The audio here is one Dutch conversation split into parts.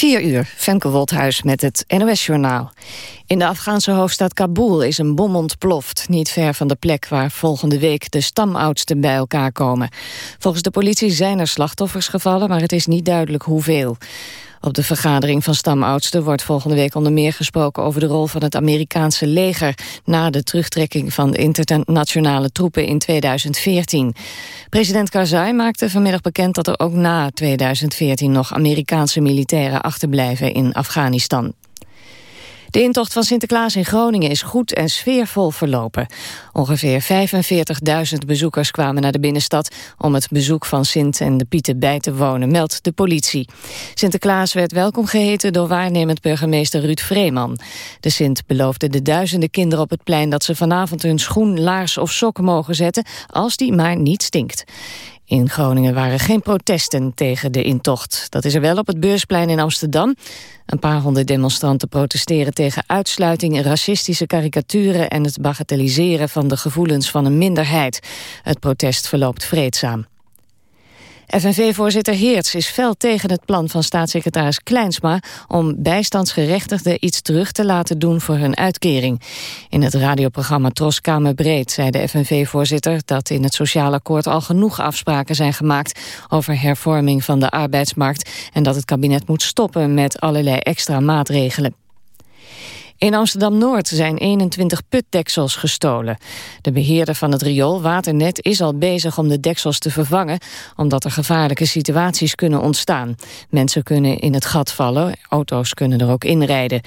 4 uur, Femke Wolthuis met het NOS-journaal. In de Afghaanse hoofdstad Kabul is een bom ontploft... niet ver van de plek waar volgende week de stamoudsten bij elkaar komen. Volgens de politie zijn er slachtoffers gevallen... maar het is niet duidelijk hoeveel. Op de vergadering van stamoudsten wordt volgende week onder meer gesproken over de rol van het Amerikaanse leger na de terugtrekking van internationale troepen in 2014. President Karzai maakte vanmiddag bekend dat er ook na 2014 nog Amerikaanse militairen achterblijven in Afghanistan. De intocht van Sinterklaas in Groningen is goed en sfeervol verlopen. Ongeveer 45.000 bezoekers kwamen naar de binnenstad... om het bezoek van Sint en de Pieten bij te wonen, meldt de politie. Sinterklaas werd welkom geheten door waarnemend burgemeester Ruud Vreeman. De Sint beloofde de duizenden kinderen op het plein... dat ze vanavond hun schoen, laars of sok mogen zetten... als die maar niet stinkt. In Groningen waren geen protesten tegen de intocht. Dat is er wel op het Beursplein in Amsterdam. Een paar honderd demonstranten protesteren tegen uitsluiting, racistische karikaturen en het bagatelliseren van de gevoelens van een minderheid. Het protest verloopt vreedzaam. FNV-voorzitter Heerts is fel tegen het plan van staatssecretaris Kleinsma... om bijstandsgerechtigden iets terug te laten doen voor hun uitkering. In het radioprogramma Tros Breed zei de FNV-voorzitter... dat in het sociaal akkoord al genoeg afspraken zijn gemaakt... over hervorming van de arbeidsmarkt... en dat het kabinet moet stoppen met allerlei extra maatregelen. In Amsterdam-Noord zijn 21 putdeksels gestolen. De beheerder van het riool Waternet is al bezig om de deksels te vervangen... omdat er gevaarlijke situaties kunnen ontstaan. Mensen kunnen in het gat vallen, auto's kunnen er ook inrijden.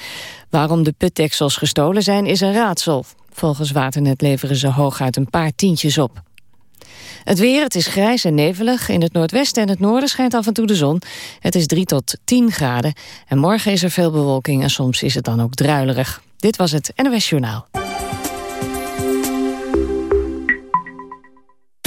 Waarom de putdeksels gestolen zijn is een raadsel. Volgens Waternet leveren ze hooguit een paar tientjes op. Het weer, het is grijs en nevelig. In het noordwesten en het noorden schijnt af en toe de zon. Het is 3 tot 10 graden. En morgen is er veel bewolking en soms is het dan ook druilerig. Dit was het NOS Journaal.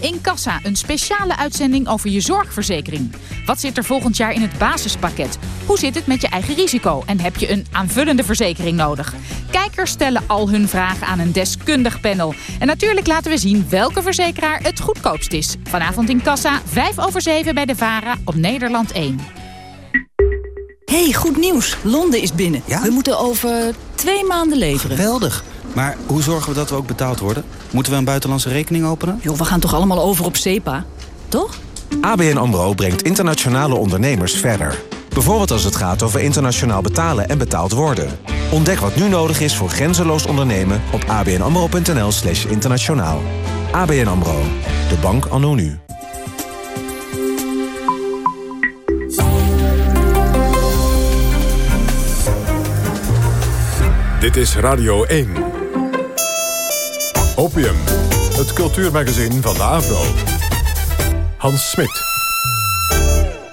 In Kassa, een speciale uitzending over je zorgverzekering. Wat zit er volgend jaar in het basispakket? Hoe zit het met je eigen risico? En heb je een aanvullende verzekering nodig? Kijkers stellen al hun vragen aan een deskundig panel. En natuurlijk laten we zien welke verzekeraar het goedkoopst is. Vanavond in Kassa, 5 over 7 bij de VARA op Nederland 1. hey, goed nieuws. Londen is binnen. Ja? We moeten over twee maanden leveren. Geweldig. Maar hoe zorgen we dat we ook betaald worden? Moeten we een buitenlandse rekening openen? Joh, we gaan toch allemaal over op SEPA? Toch? ABN AMRO brengt internationale ondernemers verder. Bijvoorbeeld als het gaat over internationaal betalen en betaald worden. Ontdek wat nu nodig is voor grenzeloos ondernemen op abnamro.nl slash internationaal. ABN AMRO, de bank anno nu. Dit is Radio 1. Opium, het cultuurmagazin van de AVRO. Hans Smit.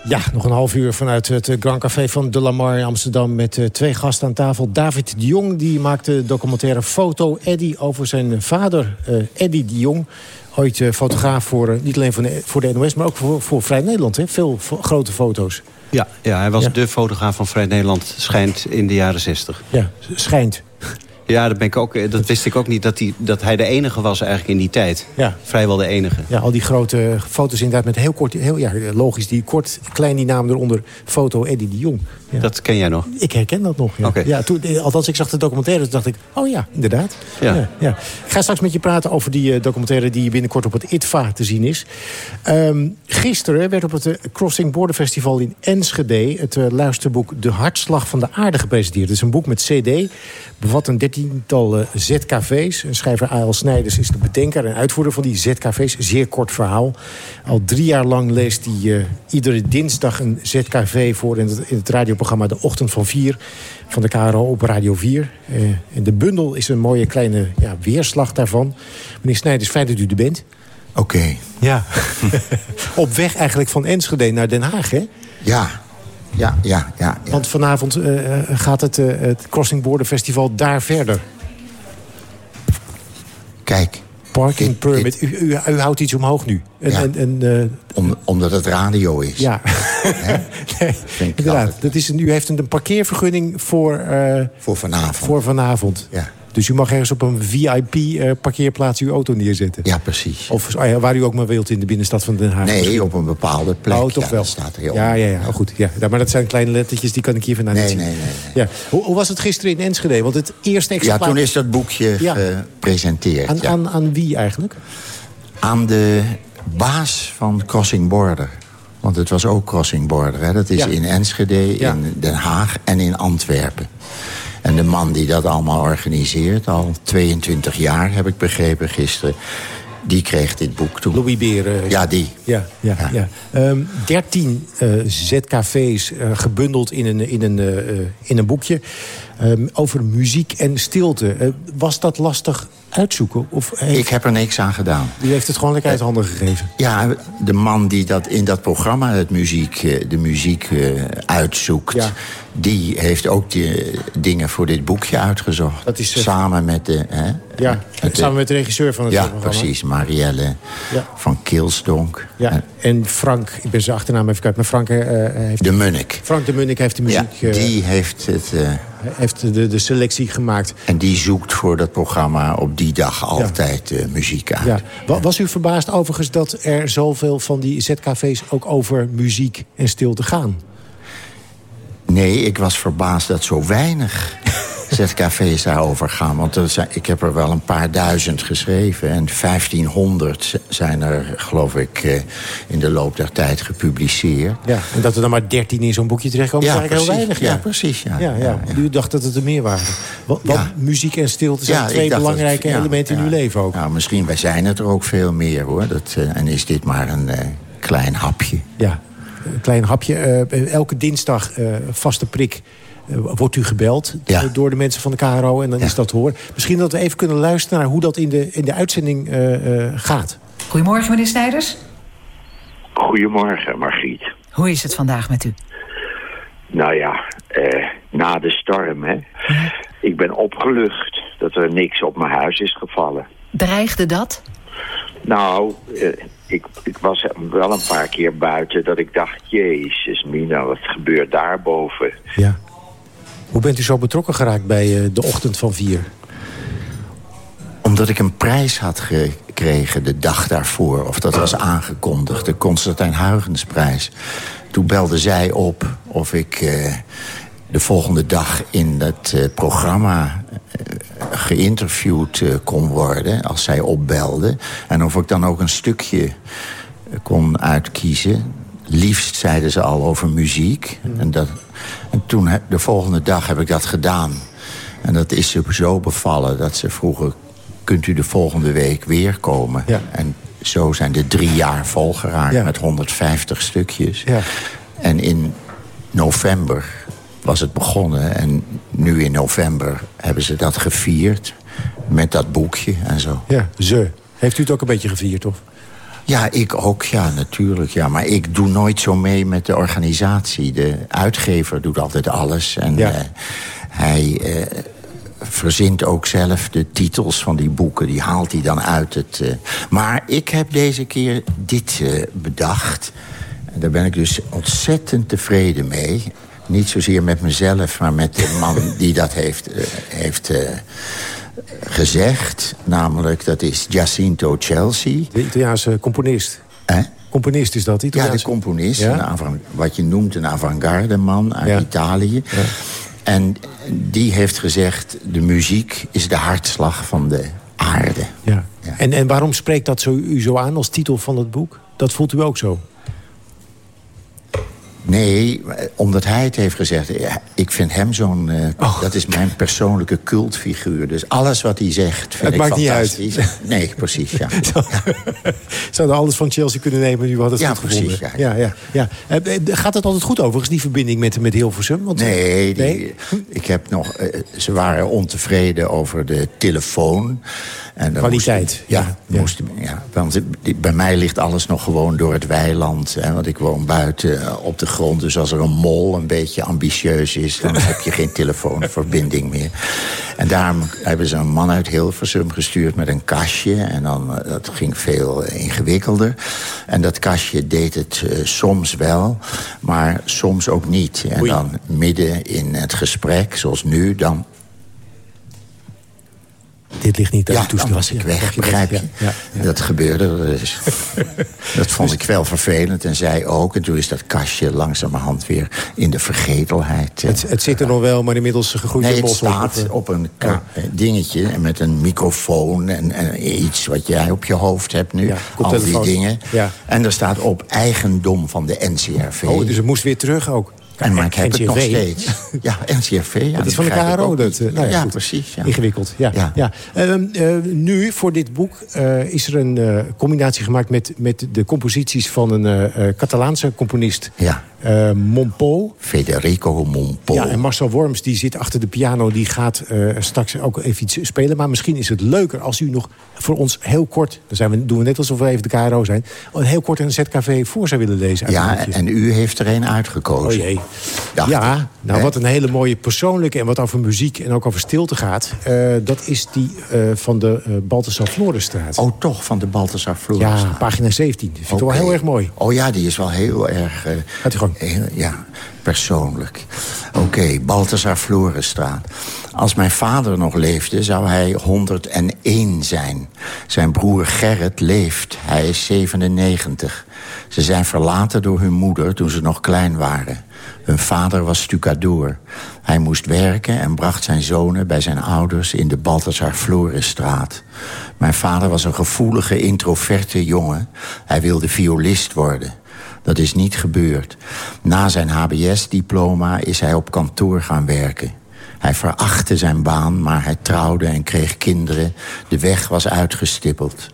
Ja, nog een half uur vanuit het Grand Café van De Lamar in Amsterdam... met uh, twee gasten aan tafel. David de Jong, die maakte documentaire Foto Eddy... over zijn vader, uh, Eddy de Jong. Ooit fotograaf voor, niet alleen voor de, voor de NOS... maar ook voor, voor Vrij Nederland, hè? veel grote foto's. Ja, ja hij was ja. de fotograaf van Vrij Nederland, schijnt in de jaren zestig. Ja, schijnt. Ja, dat, ben ik ook, dat wist ik ook niet, dat hij, dat hij de enige was eigenlijk in die tijd. Ja. Vrijwel de enige. Ja, al die grote foto's inderdaad met heel kort, heel, ja, logisch, die kort, klein die naam eronder, foto Eddie de Jong. Ja. Dat ken jij nog? Ik herken dat nog, ja. Okay. ja toen, althans, ik zag de documentaire, toen dacht ik, oh ja, inderdaad. Ja. Ja. Ik ga straks met je praten over die uh, documentaire die binnenkort op het ITVA te zien is. Um, gisteren werd op het uh, Crossing Border Festival in Enschede het uh, luisterboek De Hartslag van de Aarde gepresenteerd. Het is een boek met cd, bevat een dertiental ZKV's. En schrijver A.L. Snijders is de bedenker en uitvoerder van die ZKV's. Zeer kort verhaal. Al drie jaar lang leest hij iedere dinsdag een ZKV voor in het, in het radioprogramma De Ochtend van 4 van de KRO op Radio 4. Uh, en de bundel is een mooie kleine ja, weerslag daarvan. Meneer Snijders, fijn dat u er bent. Oké. Okay. Ja. op weg eigenlijk van Enschede naar Den Haag, hè? Ja, ja, ja, ja. ja. Want vanavond uh, gaat het, uh, het Crossing Border Festival daar verder. Kijk, Parking permit. U, u, u houdt iets omhoog nu. En, Ja. en, en, eh, Om, omdat het radio is. ja, nee, inderdaad. Dat is een, u heeft een, een parkeervergunning voor, eh, Voor vanavond. voor vanavond. Ja. Dus u mag ergens op een VIP-parkeerplaats uw auto neerzetten. ja, precies. Of ah ja, waar u ook maar wilt in de binnenstad van Den Haag. Nee, op een bepaalde plek. Oh, toch ja, wel. staat er heel ja, ja, ja, oh, goed. Ja. Ja, maar dat zijn kleine lettertjes, die kan ik hier vandaan Nee, niet zien. nee, nee, Ja. Hoe, hoe was het gisteren in Enschede? Want het eerste Ja, exemplaar... toen is dat boekje Ja. gepresenteerd. aan, ja. aan, aan wie eigenlijk? Aan de baas van Crossing Border. Want het was ook Crossing Border. Hè. Dat is Ja. in Enschede, Ja. in Den Haag en in Antwerpen. En de man die dat allemaal organiseert, al 22 jaar heb ik begrepen gisteren... die kreeg dit boek toe. Louis Beren. Ja, die. Ja, ja, ja. Ja. Ehm, 13 eh, ZKV's eh, gebundeld in een, in een, eh, eh, in een boekje. Ehm, over muziek en stilte. Eh, was dat lastig uitzoeken? Of heeft, Ik heb er niks aan gedaan. U heeft het gewoon lekker uit handen gegeven? Ja, de man die dat in dat programma het muziek, eh, de muziek eh, uitzoekt... Ja. Die heeft ook de dingen voor dit boekje uitgezocht. Dat is, eh, Samen met de... Hè, Ja, samen met de regisseur van het Ja, programma. precies. Marielle Ja. van Kilsdonk. Ja, En Frank, ik ben zijn achternaam even kwijt... maar Frank, eh, heeft, De Munnik. Frank de Munnik heeft de Ja, muziek... eh, die heeft het... eh, heeft de, de selectie gemaakt. en die zoekt voor dat programma op die dag altijd eh, muziek uit. Ja. Wa- Was u verbaasd overigens dat er zoveel van die ZKV's... ook over muziek en stilte gaan? Nee, ik was verbaasd dat zo weinig ZKV's daarover gaan. Want er zijn, ik heb er wel een paar duizend geschreven. En 1500 z- zijn er, geloof ik, eh, in de loop der tijd gepubliceerd. Ja, en dat er dan maar 13 in zo'n boekje terechtkomen, Ja, is eigenlijk heel precies. weinig. Ja, precies, ja. Ja, ja. Ja, ja. U dacht dat het er meer waren. Wa- Want muziek en stilte zijn twee belangrijke elementen in uw leven ook. Nou, misschien wij zijn het er ook veel meer, hoor. Dat, eh, en is dit maar een eh, klein hapje. Ja, een klein hapje. Eh, elke dinsdag, eh, vaste prik, eh, wordt u gebeld Ja. door de mensen van de KRO. En dan Ja. is dat te horen. Misschien dat we even kunnen luisteren naar hoe dat in de, in de uitzending eh, eh, gaat. Goedemorgen, meneer Snijders. Goedemorgen, Margriet. Hoe is het vandaag met u? Nou ja, eh, na de storm, hè. Ik ben opgelucht dat er niks op mijn huis is gevallen. Dreigde dat? Nou, eh, ik, ik was wel een paar keer buiten dat ik dacht... Jezus, Mina, wat gebeurt daarboven? Ja. Hoe bent u zo betrokken geraakt bij eh, de ochtend van vier? Omdat ik een prijs had gekregen de dag daarvoor. Of dat was aangekondigd, de Constantijn Huygensprijs. Toen belde zij op of ik eh, de volgende dag in het eh, programma eh, geïnterviewd eh, kon worden. Als zij opbelde. En of ik dan ook een stukje kon uitkiezen. Liefst zeiden ze al over muziek. En, dat, en toen, heb- de volgende dag heb ik dat gedaan. En dat is ze zo bevallen dat ze vroegen... kunt u de volgende week weer komen? Ja. En zo zijn de drie jaar volgeraakt Ja. met 150 stukjes. Ja. En in november was het begonnen. En nu in november hebben ze dat gevierd. Met dat boekje en zo. Ja, ze. Heeft u het ook een beetje gevierd, of? Ja, ik ook, ja, natuurlijk. Ja. Maar ik doe nooit zo mee met de organisatie. De uitgever doet altijd alles. En Ja. eh, hij eh, verzint ook zelf de titels van die boeken. Die haalt hij dan uit het... eh, Maar ik heb deze keer dit bedacht. En daar ben ik dus ontzettend tevreden mee. Niet zozeer met mezelf, maar met de man die dat heeft, eh, heeft eh, gezegd. Namelijk, dat is Jacinto Chelsea. De Italiaanse componist. Componist is dat, Ja, Italiaanse? de componist, Ja? een avant- wat je noemt een avant-garde man uit Ja. Italië. En die heeft gezegd, de muziek is de hartslag van de aarde. Ja. Ja. En, en waarom spreekt dat zo, u zo aan als titel van het boek? Dat voelt u ook zo? Nee, omdat hij het heeft gezegd. eh, Ik vind hem zo'n... eh, Oh. Dat is mijn persoonlijke cultfiguur. Dus alles wat hij zegt vind Het ik maakt niet uit. Nee, precies, ja. Zouden alles van Chelsea kunnen nemen, nu had het Ja, goed precies, gevonden. ja. ja, ja, ja. Eh, Gaat het altijd goed overigens, die verbinding met, met Hilversum? Want, Nee, die, Nee? ik heb nog, ze waren ontevreden over de telefoon. En Kwaliteit, moest- ja, ja, ja. Moest, ja, want bij mij ligt alles nog gewoon door het weiland. Hè, want ik woon buiten op de achtergrond. Dus als er een mol een beetje ambitieus is... dan heb je geen telefoonverbinding meer. En daarom hebben ze een man uit Hilversum gestuurd met een kastje. En dan, eh, dat ging veel ingewikkelder. En dat kastje deed het uh, soms wel, maar soms ook niet. En dan midden in het gesprek, zoals nu, dan dit ligt niet aan ja, de toestel. was ik weg, begrijp je? Ja, Dat gebeurde. Dus. dat vond ik wel vervelend en zij ook. En toen is dat kastje langzamerhand weer in de vergetelheid. Het, het zit er nog wel, maar inmiddels gegroeid nee, het staat op een dingetje en met een microfoon en, en, iets wat jij op je hoofd hebt nu. al die dingen. En er staat op eigendom van de NCRV. Oh, dus het moest weer terug ook. En, maar ik heb het nog steeds. Ja, NCRV. Ja, dat is van de KRO. Dat, uh, nou ja, ja precies. Ja. Ingewikkeld. Ja, ja. ja. Uh, uh, nu, voor dit boek, eh, is er een combinatie gemaakt... met, met de composities van een Catalaanse componist. Ja. Uh, Monpo. Federico Monpo. Ja, en Marcel Worms die zit achter de piano. Die gaat uh, straks ook even iets spelen. Maar misschien is het leuker als u nog voor ons heel kort... dan zijn we, doen we net alsof we even de KRO zijn... een heel kort een ZKV voor zou willen lezen. Ja, en u heeft er een uitgekozen. Oh jee. ja, nou wat een hele mooie persoonlijke... en wat over muziek en ook over stilte gaat... Uh, dat is die van de Balthasar Florenstraat. Oh, toch, van de Balthasar Florenstraat. Ja, pagina 17. Dat vind ik okay. wel heel erg mooi. Oh ja, die is wel heel erg... Gaat u ja, persoonlijk. Oké, okay, Balthasar Florenstraat. Als mijn vader nog leefde, zou hij 101 zijn. Zijn broer Gerrit leeft, hij is 97. Ze zijn verlaten door hun moeder toen ze nog klein waren. Hun vader was stucadoor. Hij moest werken en bracht zijn zonen bij zijn ouders in de Balthasar Florenstraat. Mijn vader was een gevoelige, introverte jongen. Hij wilde violist worden. Dat is niet gebeurd. Na zijn HBS-diploma is hij op kantoor gaan werken. Hij verachtte zijn baan, maar hij trouwde en kreeg kinderen. De weg was uitgestippeld.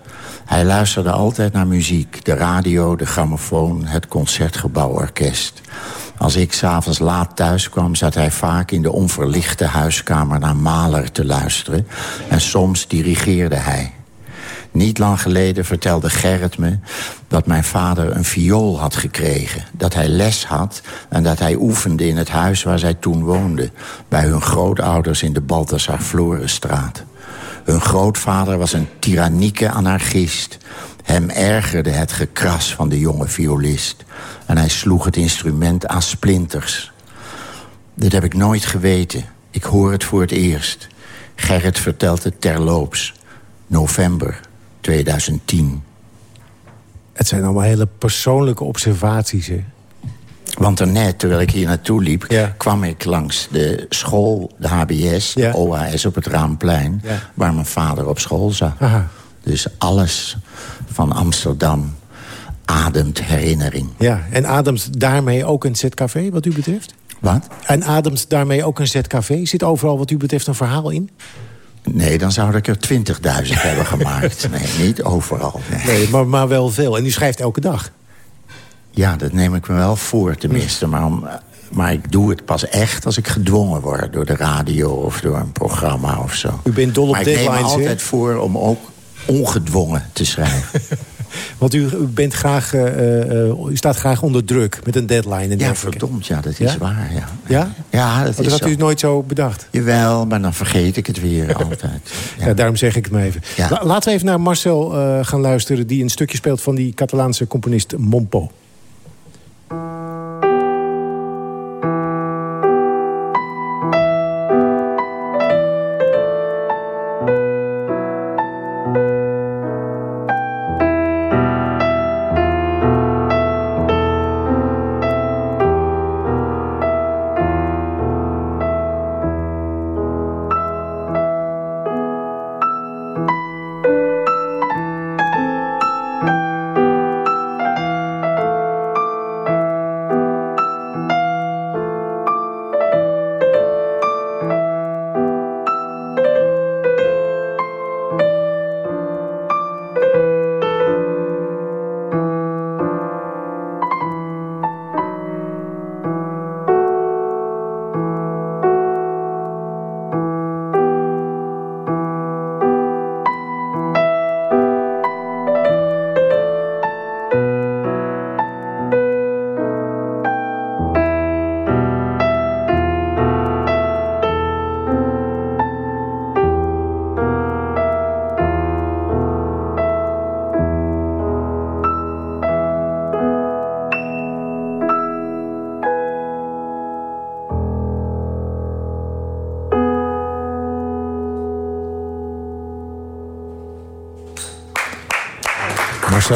Hij luisterde altijd naar muziek. De radio, de grammofoon, het concertgebouworkest. Als ik s'avonds laat thuis kwam, zat hij vaak in de onverlichte huiskamer naar Mahler te luisteren. En soms dirigeerde hij. Niet lang geleden vertelde Gerrit me dat mijn vader een viool had gekregen. Dat hij les had en dat hij oefende in het huis waar zij toen woonden. Bij hun grootouders in de Balthasar Florenstraat. Hun grootvader was een tyrannieke anarchist. Hem ergerde het gekras van de jonge violist. En hij sloeg het instrument aan splinters. Dit heb ik nooit geweten. Ik hoor het voor het eerst. Gerrit vertelt het terloops. November 2010. Het zijn allemaal hele persoonlijke observaties, hè? Want daarnet, terwijl ik hier naartoe liep... kwam ik langs de school, de HBS, de OHS op het Raamplein... waar mijn vader op school zat. Dus alles van Amsterdam ademt herinnering. Ja, en ademt daarmee ook een ZKV, wat u betreft? Wat? En ademt daarmee ook een ZKV? Zit overal wat u betreft een verhaal in? Nee, dan zou ik er 20.000 hebben gemaakt. Nee, niet overal. Nee, maar, maar wel veel. En u schrijft elke dag? Ja, dat neem ik me wel voor tenminste. Maar, om, maar ik doe het pas echt als ik gedwongen word... door de radio of door een programma of zo. U bent dol op maar deadlines, ik neem me altijd voor om ook ongedwongen te schrijven. Want u, bent graag, uh, uh, u staat graag onder druk met een deadline. En ja, verdomd, ja, dat is waar. Ja, ja? ja dat, dat is had u nooit zo bedacht? Jawel, maar dan vergeet ik het weer altijd. Ja. daarom zeg ik het maar even. La laten we even naar Marcel uh, gaan luisteren... die een stukje speelt van die Catalaanse componist Mompo.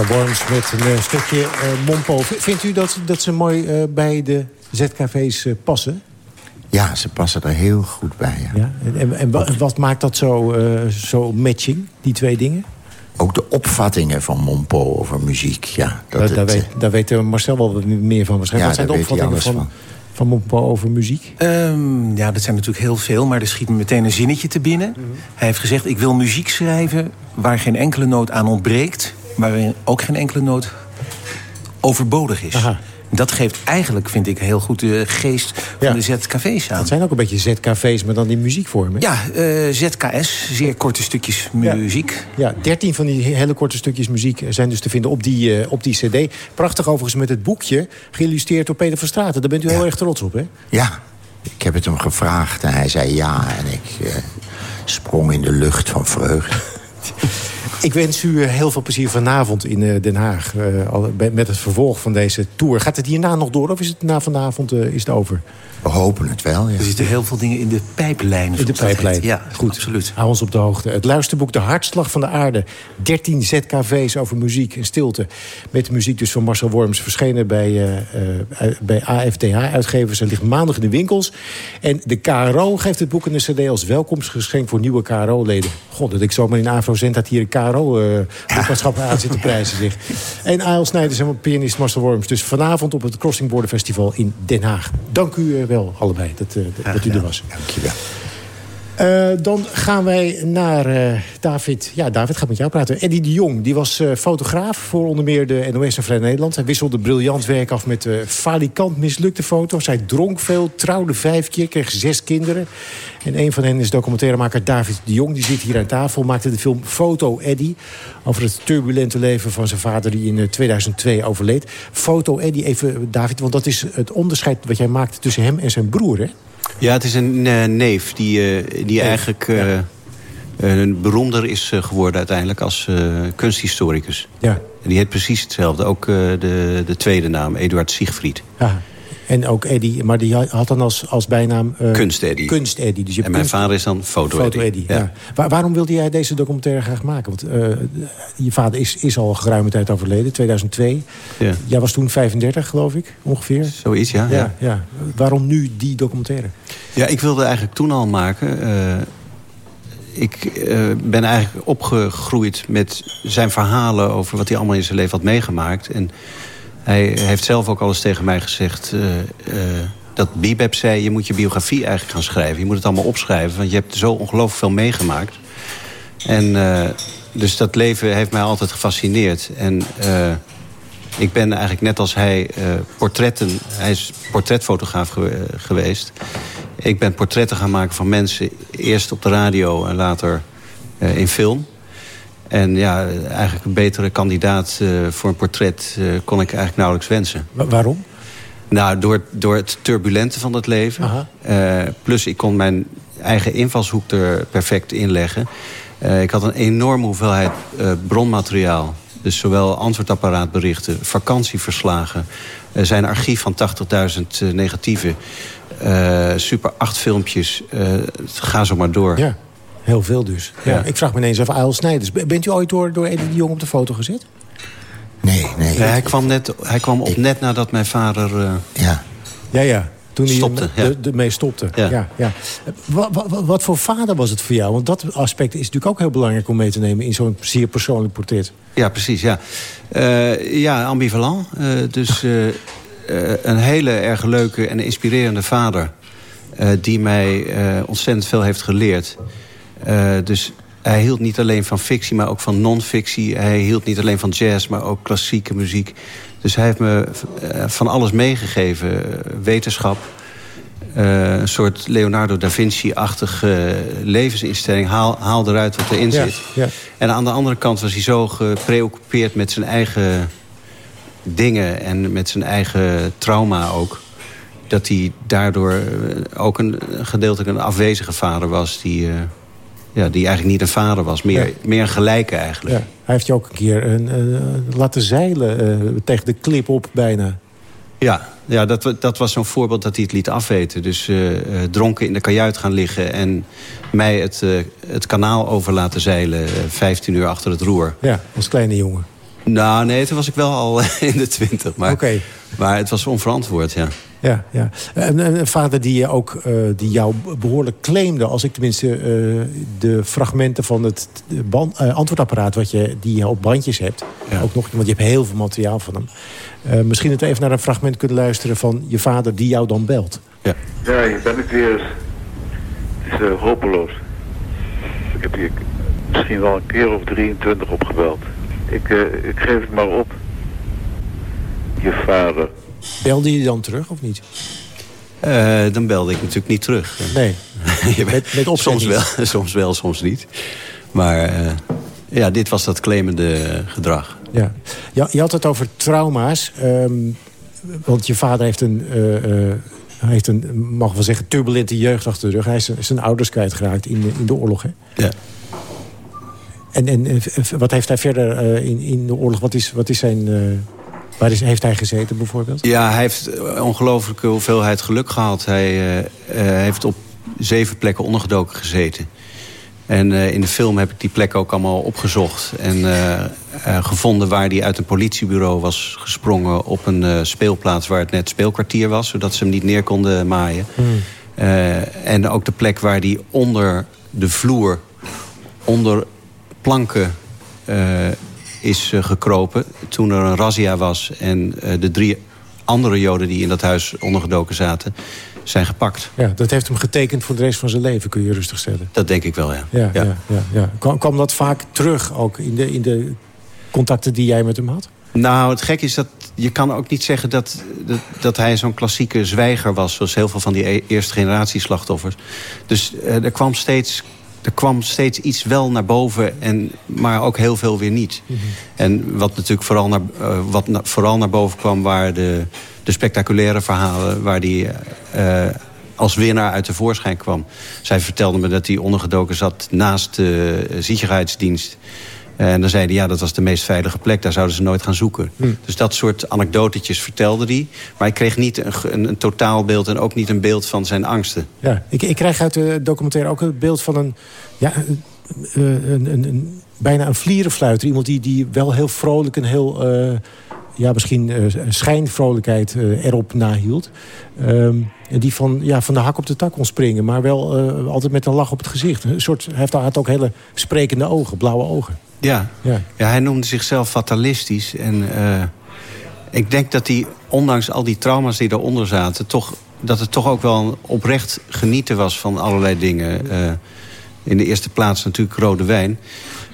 Worms met een stukje uh, Mompo. Vindt u dat, dat ze mooi uh, bij de ZKV's uh, passen? Ja, ze passen er heel goed bij. Ja. ja en, en, en, wat maakt dat zo, zo matching, die twee dingen? Ook de opvattingen van Mompo over muziek. Ja, dat daar, het, weet, daar weet Marcel wel wat meer van waarschijnlijk. Ja, wat zijn de opvattingen van, van, van Mompo over muziek? Um, ja, dat zijn natuurlijk heel veel, maar er schiet me meteen een zinnetje te binnen. Mm -hmm. Hij heeft gezegd, ik wil muziek schrijven waar geen enkele noot aan ontbreekt... waarin ook geen enkele noot overbodig is. Aha. Dat geeft eigenlijk, vind ik, heel goed de geest van ja. de ZKV's aan. Dat zijn ook een beetje ZKV's, maar dan die muziekvormen. Ja, uh, ZKS, zeer korte stukjes muziek. Ja, ja, dertien van die hele korte stukjes muziek zijn dus te vinden op die, uh, op die cd. Prachtig overigens met het boekje, geïllustreerd door Peter van Straten. Daar bent u ja. heel erg trots op, hè? Ja, ik heb het hem gevraagd en hij zei ja. En ik uh, sprong in de lucht van vreugde. Ik wens u heel veel plezier vanavond in Den Haag. Uh, met het vervolg van deze tour. Gaat het hierna nog door of is het na vanavond is het over? We hopen het wel, ja. Er zitten heel veel dingen in de pijplijn. In de pijplijn. Ja, goed. Absoluut. Hou ons op de hoogte. Het luisterboek De Hartslag van de Aarde. 13 ZKV's over muziek en stilte. Met de muziek dus van Marcel Worms. Verschenen bij, uh, uh, bij AFTH-uitgevers. En ligt maandag in de winkels. En de KRO geeft het boek en de cd als welkomstgeschenk voor nieuwe KRO-leden. God, dat ik zomaar in Afrozend dat hier een KRO-boekmaatschap uh, aan zit te prijzen zich. En A.L. Snijders en pianist Marcel Worms. Dus vanavond op het Crossing Border Festival in Den Haag. Dank u wel, allebei, dat, uh, dat u er was. Dank je wel. Uh, dan gaan wij naar uh, David. Ja, David gaat met jou praten. Eddie de Jong, die was uh, fotograaf voor onder meer de NOS en Vrij Nederland. Hij wisselde briljant werk af met falikant mislukte foto's. Hij dronk veel, trouwde vijf keer, kreeg zes kinderen. En een van hen is documentairemaker David de Jong. Die zit hier aan tafel, maakte de film Foto Eddie... over het turbulente leven van zijn vader die in 2002 overleed. Foto Eddie, even David, want dat is het onderscheid wat jij maakt tussen hem en zijn broer, hè? Ja, het is een uh, neef die, uh, die neef. eigenlijk uh, ja. beroemder is geworden uiteindelijk als kunsthistoricus. Ja. En die heet precies hetzelfde, ook de, de tweede naam, Eduard Siegfried. Ja. En ook Eddie, maar die had dan als, als bijnaam... Kunst-Eddie. Kunst-Eddie. Dus je en mijn kunst... vader is dan Foto-Eddie. Foto ja. ja. Waar, waarom wilde jij deze documentaire graag maken? Want je vader is, is al geruime tijd overleden, 2002. Ja. Jij was toen 35, geloof ik, ongeveer. Zoiets, ja. ja, ja. ja. Waarom nu die documentaire? Ja, ik wilde eigenlijk toen al maken. Uh, ik ben eigenlijk opgegroeid met zijn verhalen... over wat hij allemaal in zijn leven had meegemaakt. En hij heeft zelf ook al tegen mij gezegd... Uh, dat Bibeb zei, je moet je biografie eigenlijk gaan schrijven. Je moet het allemaal opschrijven, want je hebt zo ongelooflijk veel meegemaakt. En dus dat leven heeft mij altijd gefascineerd. En ik ben eigenlijk net als hij portretten... Hij is portretfotograaf ge geweest ik ben portretten gaan maken van mensen. Eerst op de radio en later in film. En ja, eigenlijk een betere kandidaat uh, voor een portret uh, kon ik eigenlijk nauwelijks wensen. Wa waarom? Nou, door, door het turbulente van het leven. plus ik kon mijn eigen invalshoek er perfect inleggen. ik had een enorme hoeveelheid bronmateriaal. Dus zowel antwoordapparaatberichten, vakantieverslagen... zijn archief van 80.000 negatieven... Uh, super acht filmpjes. Uh, ga zo maar door. Ja, heel veel dus. Ja. ja. Ik vraag me ineens af, Aal Snijders. Bent u ooit door, door Eddie de Jong op de foto gezet? Nee, nee. hij, kwam net, hij kwam op ik... net nadat mijn vader... Uh, ja. Ja, ja. Toen hij stopte, ja. ermee stopte. Ja. Ja, ja. Wat, wat, wat, voor vader was het voor jou? Want dat aspect is natuurlijk ook heel belangrijk om mee te nemen... in zo'n zeer persoonlijk portret. Ja, precies. Ja, ja ambivalent. dus uh, een hele erg leuke en inspirerende vader... Uh, die mij uh, ontzettend veel heeft geleerd. Dus hij hield niet alleen van fictie, maar ook van non-fictie. Hij hield niet alleen van jazz, maar ook klassieke muziek. Dus hij heeft me van alles meegegeven. Wetenschap, een soort Leonardo da Vinci-achtige levensinstelling. Haal, haal eruit wat erin ja, zit. Ja. En aan de andere kant was hij zo gepreoccupeerd met zijn eigen dingen en met zijn eigen trauma ook... dat hij daardoor ook een gedeeltelijk een afwezige vader was... die, uh, ja, die eigenlijk niet een vader was, meer, ja. meer een gelijke eigenlijk. Ja. Hij heeft je ook een keer een, uh, laten zeilen uh, tegen de klip op bijna. Ja, ja dat, dat was zo'n voorbeeld dat hij het liet afweten. Dus dronken in de kajuit gaan liggen en mij het, het kanaal over laten zeilen... 15 uur achter het roer. Ja, als kleine jongen. Nou, nee, toen was ik wel al in de twintig. Maar, Oké. maar het was onverantwoord, ja. Ja, ja. En, en een vader die, je ook, eh, die jou behoorlijk claimde... als ik tenminste eh, de fragmenten van het eh, antwoordapparaat... Wat je, die je op bandjes hebt, ook nog, want je hebt heel veel materiaal van hem. Eh, misschien dat we even naar een fragment kunnen luisteren... van je vader die jou dan belt. Ja, Ja, hier ben ik weer. Het is eh, hopeloos. Ik heb hier misschien wel een keer of 23 opgebeld. Ik, eh, ik geef het maar op. Je vader. Belde je dan terug of niet? Eh, dan belde ik natuurlijk niet terug. Nee. Je bent- met opzet soms, wel, soms wel, soms niet. Maar eh, ja, dit was dat claimende gedrag. Ja. ja, je had het over trauma's. ehm, want je vader heeft een, eh, eh, hij heeft een, mag ik wel zeggen, turbulente jeugd achter de rug. Hij is zijn- zijn ouders kwijtgeraakt in de, in de oorlog. Hè? Ja. En, en eh, wat heeft hij verder eh, in, in de oorlog? Wat is, wat is zijn... eh, waar is, heeft hij gezeten bijvoorbeeld? Ja, hij heeft een ongelooflijke hoeveelheid geluk gehad. Hij eh, eh, heeft op zeven plekken ondergedoken gezeten. En eh, in de film heb ik die plekken ook allemaal opgezocht. En eh, eh, gevonden waar hij uit een politiebureau was gesprongen... op een eh, speelplaats waar het net speelkwartier was... zodat ze hem niet neer konden maaien. Eh, en ook de plek waar hij onder de vloer... onder planken eh, is eh, gekropen toen er een razzia was... en eh, de drie andere joden die in dat huis ondergedoken zaten... zijn gepakt. Ja, dat heeft hem getekend voor de rest van zijn leven, kun je rustig stellen. Dat denk ik wel, ja. Ja, ja. Ja, ja, Kwam, kwam dat vaak terug ook in de, in de contacten die jij met hem had? Nou, het gek is dat je kan ook niet zeggen dat, dat, dat hij zo'n klassieke zwijger was... zoals heel veel van die e- eerste generatie slachtoffers. Dus eh, er, kwam steeds, er kwam steeds iets wel naar boven, en, maar ook heel veel weer niet. En wat natuurlijk vooral naar, eh, wat na- vooral naar boven kwam... waren de, de spectaculaire verhalen waar die eh, als winnaar uit de voorschijn kwam. Zij vertelde me dat hij ondergedoken zat naast de Sicherheidsdienst... En dan zeiden ja, dat was de meest veilige plek. Daar zouden ze nooit gaan zoeken. Dus dat soort anekdotetjes vertelde hij. Maar ik kreeg niet een, een, een totaalbeeld en ook niet een beeld van zijn angsten. Ja, ik, ik krijg uit de documentaire ook het beeld van een... Ja, een, een, een, een- bijna een vlierenfluiter. Iemand die, die wel heel vrolijk en heel... eh, ja, misschien eh, schijnvrolijkheid eh, erop nahield. Ehm, en die van, ja, van de hak op de tak kon springen. Maar wel eh, altijd met een lach op het gezicht. Een soort, hij heeft, had ook hele sprekende ogen, blauwe ogen. Ja, Ja. ja hij noemde zichzelf fatalistisch. En ik denk dat hij, ondanks al die trauma's die daaronder zaten... Toch, dat het toch ook wel een oprecht genieten was van allerlei dingen. In de eerste plaats natuurlijk rode wijn.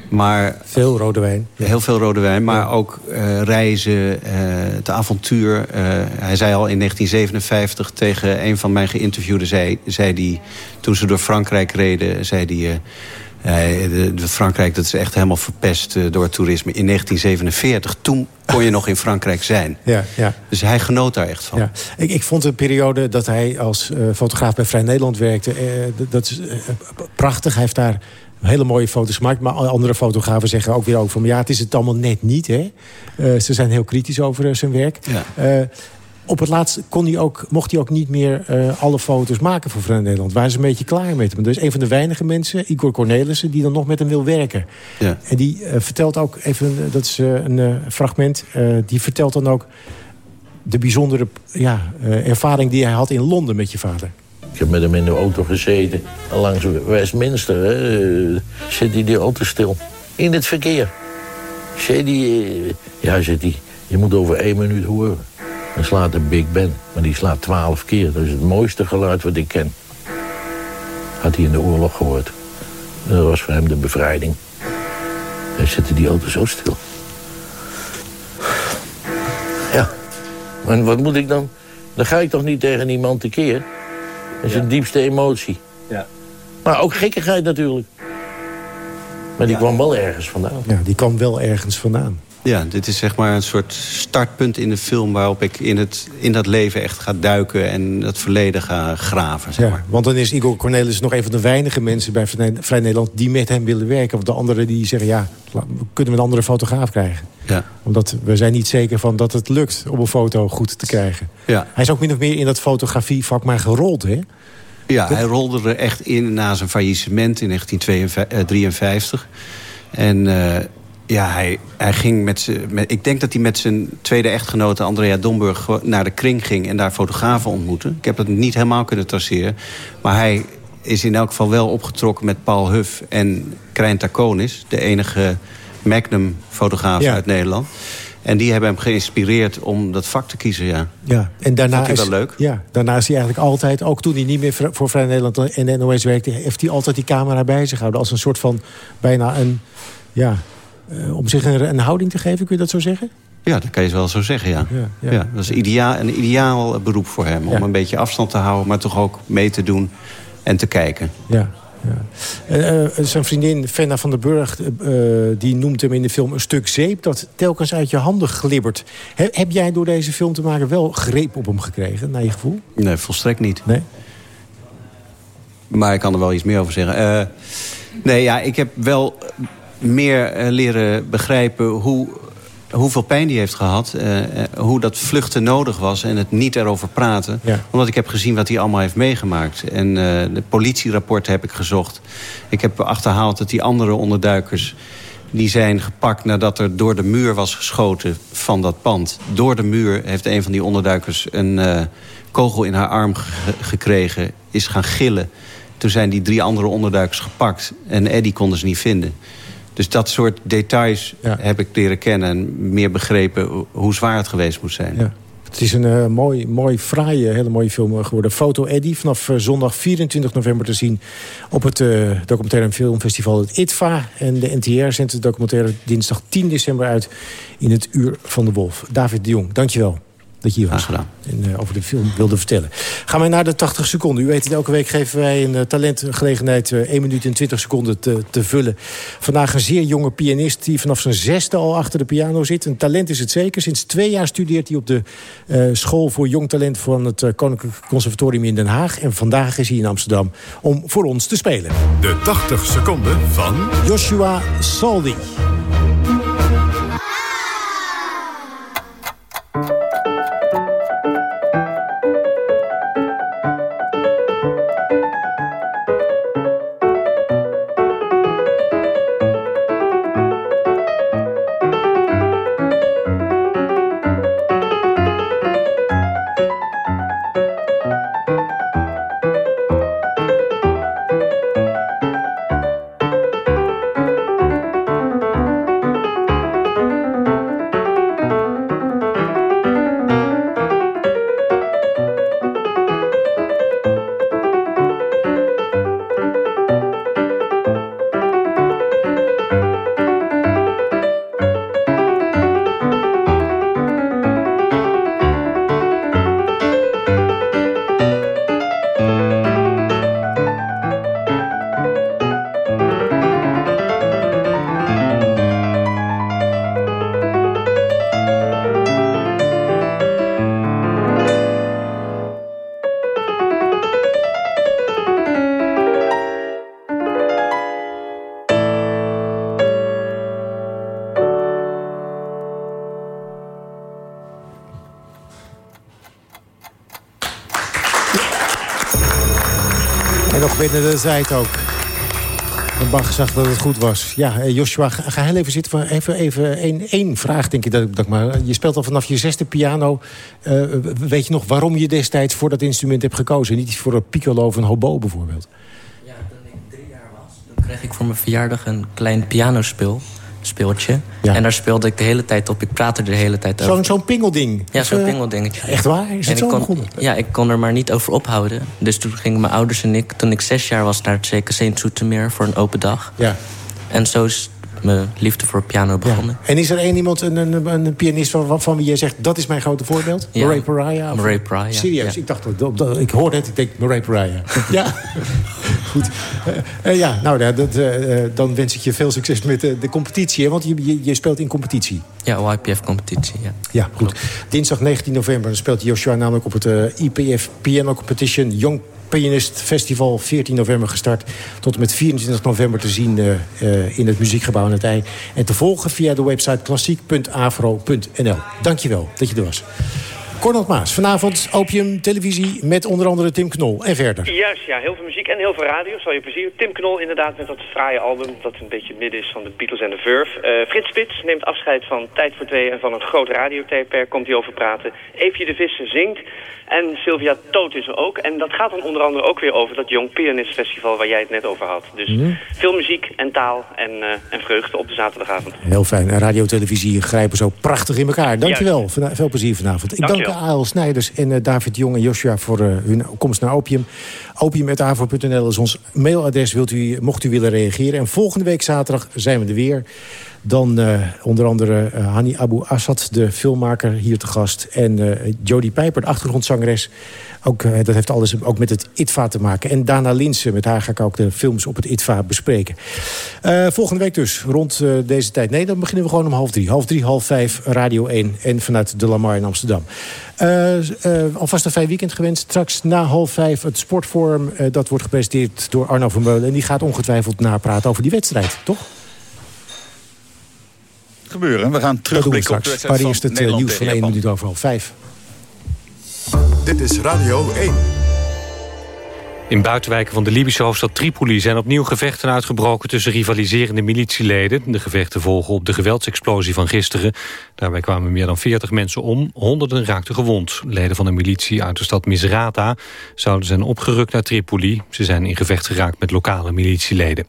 Maar Veel rode wijn. Heel veel rode wijn, maar ook eh, reizen, eh het avontuur. Eh, hij zei al in 1957 tegen een van mijn geïnterviewden... zei, zei die, toen ze door Frankrijk reden, zei de, de Frankrijk dat is echt helemaal verpest door toerisme. In 1947, toen kon je nog in Frankrijk zijn. Ja, ja. Dus hij genoot daar echt van. Ja. Ik, ik vond de periode dat hij als fotograaf bij Vrij Nederland werkte... dat is prachtig. Hij heeft daar hele mooie foto's gemaakt. Maar andere fotografen zeggen ook weer ook van... ja, het is het allemaal net niet. Hè? Eh, ze zijn heel kritisch over eh, zijn werk. Ja. Eh, op het laatst kon hij ook, mocht hij ook niet meer alle foto's maken voor Vrij Nederland. Waren ze een beetje klaar met hem. Er is een van de weinige mensen, Igor Cornelissen... die dan nog met hem wil werken. Ja. En die vertelt ook even, dat is een fragment... die vertelt dan ook de bijzondere ja, ervaring die hij had in Londen met je vader. Ik heb met hem in de auto gezeten. En langs Westminster hè, eh, zit hij die auto stil. In het verkeer. Zei die, eh, ja, zit hij, je moet over één minuut horen. Dan slaat de Big Ben, maar die slaat twaalf keer. Dat is het mooiste geluid wat ik ken. Had hij in de oorlog gehoord. Dat was voor hem de bevrijding. Hij zette die auto zo stil. Ja, en wat moet ik dan? Dan ga ik toch niet tegen iemand tekeer? Dat is de diepste emotie. Ja. Maar ook gekkigheid natuurlijk. Maar die kwam wel ergens vandaan. Ja, die kwam wel ergens vandaan. Ja, dit is zeg maar een soort startpunt in de film... waarop ik in, het, in dat leven echt ga duiken en het verleden ga graven. Zeg Ja, maar. want dan is Igor Cornelis nog een van de weinige mensen bij Vrij Nederland... die met hem willen werken. Of de anderen die zeggen, ja, kunnen we een andere fotograaf krijgen. Ja. Omdat we zijn niet zeker van dat het lukt om een foto goed te krijgen. Ja. Hij is ook min of meer in dat fotografievak maar gerold, hè? Ja, hij rolde er echt in na zijn faillissement in 1953. En eh, Ja, hij, hij ging met zijn. Ik denk dat hij met zijn tweede echtgenote Andrea Domburg naar de kring ging en daar fotografen ontmoette. Ik heb het niet helemaal kunnen traceren. Maar hij is in elk geval wel opgetrokken met Paul Huff en Krijn Taconis, de enige Magnum-fotograaf uit Nederland. En die hebben hem geïnspireerd om dat vak te kiezen, ja. Ja, en daarna is, wel leuk? Ja, daarna is hij eigenlijk altijd, ook toen hij niet meer voor- voor Vrij Nederland en de NOS werkte, heeft hij altijd die camera bij zich gehouden. Als een soort van bijna een, ja, eh, om zich een, een houding te geven, kun je dat zo zeggen? Ja, dat kan je wel zo zeggen, ja. Ja, ja, ja. dat is ideaal, een ideaal beroep voor hem. Om een beetje afstand te houden, maar toch ook mee te doen en te kijken. Ja. ja. Eh, eh, zijn vriendin Fenna van der Burg, eh, eh, die noemt hem in de film een stuk zeep... dat telkens uit je handen glibbert. He- heb jij door deze film te maken wel greep op hem gekregen, naar je gevoel? Nee, volstrekt niet. Nee? Maar ik kan er wel iets meer over zeggen. Eh, nee, ja, ik heb wel meer eh, leren begrijpen hoe, hoeveel pijn die heeft gehad. eh, eh, hoe dat vluchten nodig was en het niet erover praten. Ja. Omdat ik heb gezien wat hij allemaal heeft meegemaakt. En de politierapporten heb ik gezocht. Ik heb achterhaald dat die andere onderduikers... die zijn gepakt nadat er door de muur was geschoten van dat pand. Door de muur heeft een van die onderduikers een kogel in haar arm ge- gekregen. Is gaan gillen. Toen zijn die drie andere onderduikers gepakt. En Eddie konden ze niet vinden. Dus dat soort details heb ik leren kennen... en meer begrepen ho- hoe zwaar het geweest moet zijn. Ja. Het is een eh, mooi, mooi, fraaie, hele mooie film geworden. Foto Eddy, vanaf eh, zondag 24 november te zien... op het eh, documentaire filmfestival het ITVA. En de NTR zendt de documentaire dinsdag 10 december uit... in het Uur van de Wolf. David de Jong, dankjewel dat je hier was. En eh, over de film wilde vertellen. Gaan wij naar de 80 seconden. U weet het, elke week geven wij een eh, talent een gelegenheid... eh 1 minuut en 20 seconden te, te vullen. Vandaag een zeer jonge pianist die vanaf zijn zesde al achter de piano zit. Een talent is het zeker. Sinds twee jaar studeert hij op de eh, school voor jong talent... van het Koninklijk Conservatorium in Den Haag. En vandaag is hij in Amsterdam om voor ons te spelen. De 80 seconden van... Joshua Saldi. Binnen de tijd ook. En Bach zag dat het goed was. Ja, eh, Joshua, ga, heel even zitten. Even, even één, één vraag, denk ik dat, ik- dat ik maar. Je speelt al vanaf je zesde piano. Eh, weet je nog waarom je destijds voor dat instrument hebt gekozen? Niet voor een piccolo of een hobo bijvoorbeeld. Toen kreeg ik voor mijn verjaardag een klein pianospeel. Speeltje. En daar speelde ik de hele tijd op. Ik praatte er de hele tijd over. Zo'n zo'n pingelding. Ja, zo'n eh, pingeldingetje. Echt waar? Is het zo kon? Ja, ik kon er maar niet over ophouden. Dus toen gingen mijn ouders en ik, toen ik zes jaar was... naar het CKC in Zoetermeer voor een open dag. Ja. En zo is mijn liefde voor piano begonnen. En is er één iemand, een, een, een pianist van, van wie jij zegt... dat is mijn grote voorbeeld? Ja. Murray Pariah? Of- Murray Pariah, Serieus? ja. Ik dacht, ik hoorde het, ik denk Murray Pariah. ja, goed. Eh, eh, ja, nou, ja, dat, eh, dan wens ik je veel succes met de, competitie. Hè? Want je, je, je speelt in competitie. Ja, YPF-competitie, ja. Ja, goed. Dinsdag 19 november speelt Joshua namelijk op het IPF Piano Competition Young Pianist Festival. 14 november gestart. Tot en met 24 november te zien eh, eh, in het Muziekgebouw aan het IJ. En te volgen via de website klassiek.afro.nl. Dankjewel dat je er was. Cornel Maas, vanavond Opium Televisie met onder andere Tim Knol en verder. Juist, ja. Heel veel muziek en heel veel radio. Zal je plezier. Tim Knol inderdaad met dat fraaie album dat een beetje midden is van de Beatles en de Verve. Uh, Frits Spits neemt afscheid van Tijd voor Twee en van een groot radiotaper. Komt hij over praten. Eefje de Visser zingt. En Sylvia Toot is er ook. En dat gaat dan onder andere ook weer over dat Young Pianist Festival waar jij het net over had. Dus Mhm. veel muziek en taal en, uh, en vreugde op de zaterdagavond. Heel fijn. En radio televisie grijpen zo prachtig in elkaar. Dankjewel. Vana veel plezier vanavond. Ik dank Dankjewel. AL Snijders en uh, David Jong en Joshua voor uh, hun komst naar Opium. Opium.avro.nl is ons mailadres, wilt u, mocht u willen reageren. En volgende week zaterdag zijn we er weer. Dan uh, onder andere uh, Hani Abu Assad, de filmmaker, hier te gast. En uh, Jodie Pijper, de achtergrondzangeres. Ook, dat heeft alles ook met het ITVA te maken. En Dana Linsen, met haar ga ik ook de films op het ITVA bespreken. volgende week dus, rond deze tijd. Nee, dan beginnen we gewoon om half drie. Half drie, half vijf, Radio 1 en vanuit de Lamar in Amsterdam. alvast een fijn weekend gewenst. Straks na half vijf het sportforum. dat wordt gepresenteerd door Arno van Meulen. En die gaat ongetwijfeld napraten over die wedstrijd, toch? Gebeuren. We gaan terugblikken op de wedstrijd Maar eerst het uh, nieuws van 1 minuut over half 5. Dit is Radio 1. In buitenwijken van de Libische hoofdstad Tripoli zijn opnieuw gevechten uitgebroken tussen rivaliserende militieleden. De gevechten volgen op de geweldsexplosie van gisteren. Daarbij kwamen meer dan 40 mensen om, honderden raakten gewond. Leden van de militie uit de stad Misrata zouden zijn opgerukt naar Tripoli. Ze zijn in gevecht geraakt met lokale militieleden.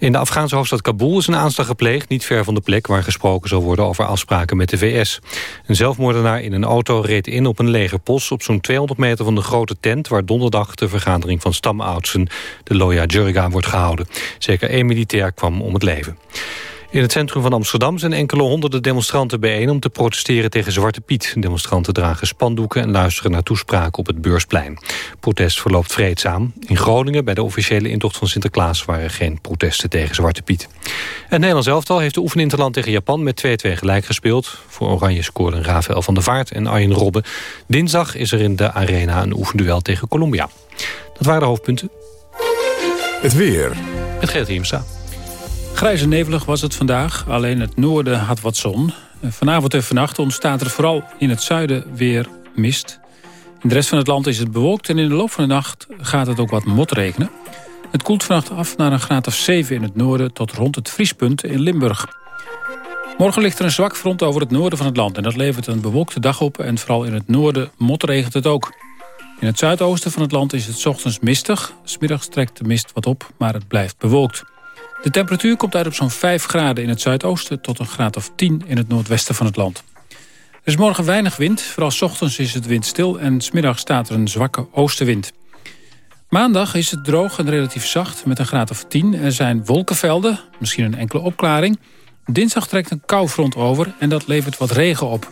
In de Afghaanse hoofdstad Kabul is een aanslag gepleegd... niet ver van de plek waar gesproken zal worden over afspraken met de VS. Een zelfmoordenaar in een auto reed in op een legerpost... op zo'n 200 meter van de grote tent... waar donderdag de vergadering van stamoudsen, de Loya Jirga, wordt gehouden. Zeker één militair kwam om het leven. In het centrum van Amsterdam zijn enkele honderden demonstranten bijeen... om te protesteren tegen Zwarte Piet. Demonstranten dragen spandoeken en luisteren naar toespraken op het Beursplein. Protest verloopt vreedzaam. In Groningen, bij de officiële intocht van Sinterklaas... waren geen protesten tegen Zwarte Piet. Het Nederlands elftal heeft de oefeninterland tegen Japan... met 2-2 gelijk gespeeld. Voor Oranje scoorden Rafael van der Vaart en Arjen Robben. Dinsdag is er in de arena een oefenduel tegen Colombia. Dat waren de hoofdpunten. Het weer. Het Geert Hiemstra. Grijs en nevelig was het vandaag, alleen het noorden had wat zon. Vanavond en vannacht ontstaat er vooral in het zuiden weer mist. In de rest van het land is het bewolkt en in de loop van de nacht gaat het ook wat motregenen. Het koelt vannacht af naar een graad of 7 in het noorden tot rond het vriespunt in Limburg. Morgen ligt er een zwak front over het noorden van het land... en dat levert een bewolkte dag op en vooral in het noorden motregent het ook. In het zuidoosten van het land is het ochtends mistig. Smiddags trekt de mist wat op, maar het blijft bewolkt. De temperatuur komt uit op zo'n 5 graden in het zuidoosten... tot een graad of 10 in het noordwesten van het land. Er is morgen weinig wind. Vooral ochtends is het windstil en smiddag staat er een zwakke oostenwind. Maandag is het droog en relatief zacht met een graad of 10. Er zijn wolkenvelden, misschien een enkele opklaring. Dinsdag trekt een koufront over en dat levert wat regen op.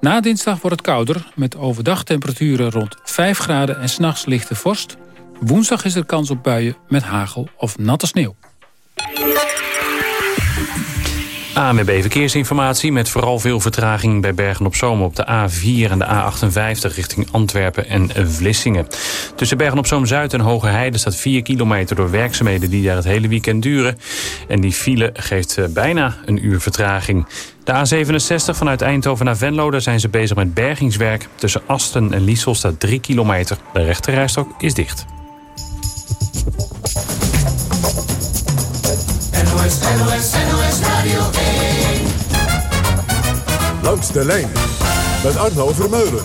Na dinsdag wordt het kouder, met overdag temperaturen rond 5 graden... en s'nachts lichte vorst. Woensdag is er kans op buien met hagel of natte sneeuw. ANWB Verkeersinformatie met vooral veel vertraging bij Bergen-op-Zoom op de A4 en de A58 richting Antwerpen en Vlissingen. Tussen Bergen-op-Zoom-Zuid en Hoge Heide staat 4 kilometer door werkzaamheden die daar het hele weekend duren. En die file geeft bijna een uur vertraging. De A67 vanuit Eindhoven naar Venlo, daar zijn ze bezig met bergingswerk. Tussen Asten en Liesel staat 3 kilometer. De rechterrijstok is dicht. NOS, NOS, Radio 1. Langs de lijn met Arno Vermeulen.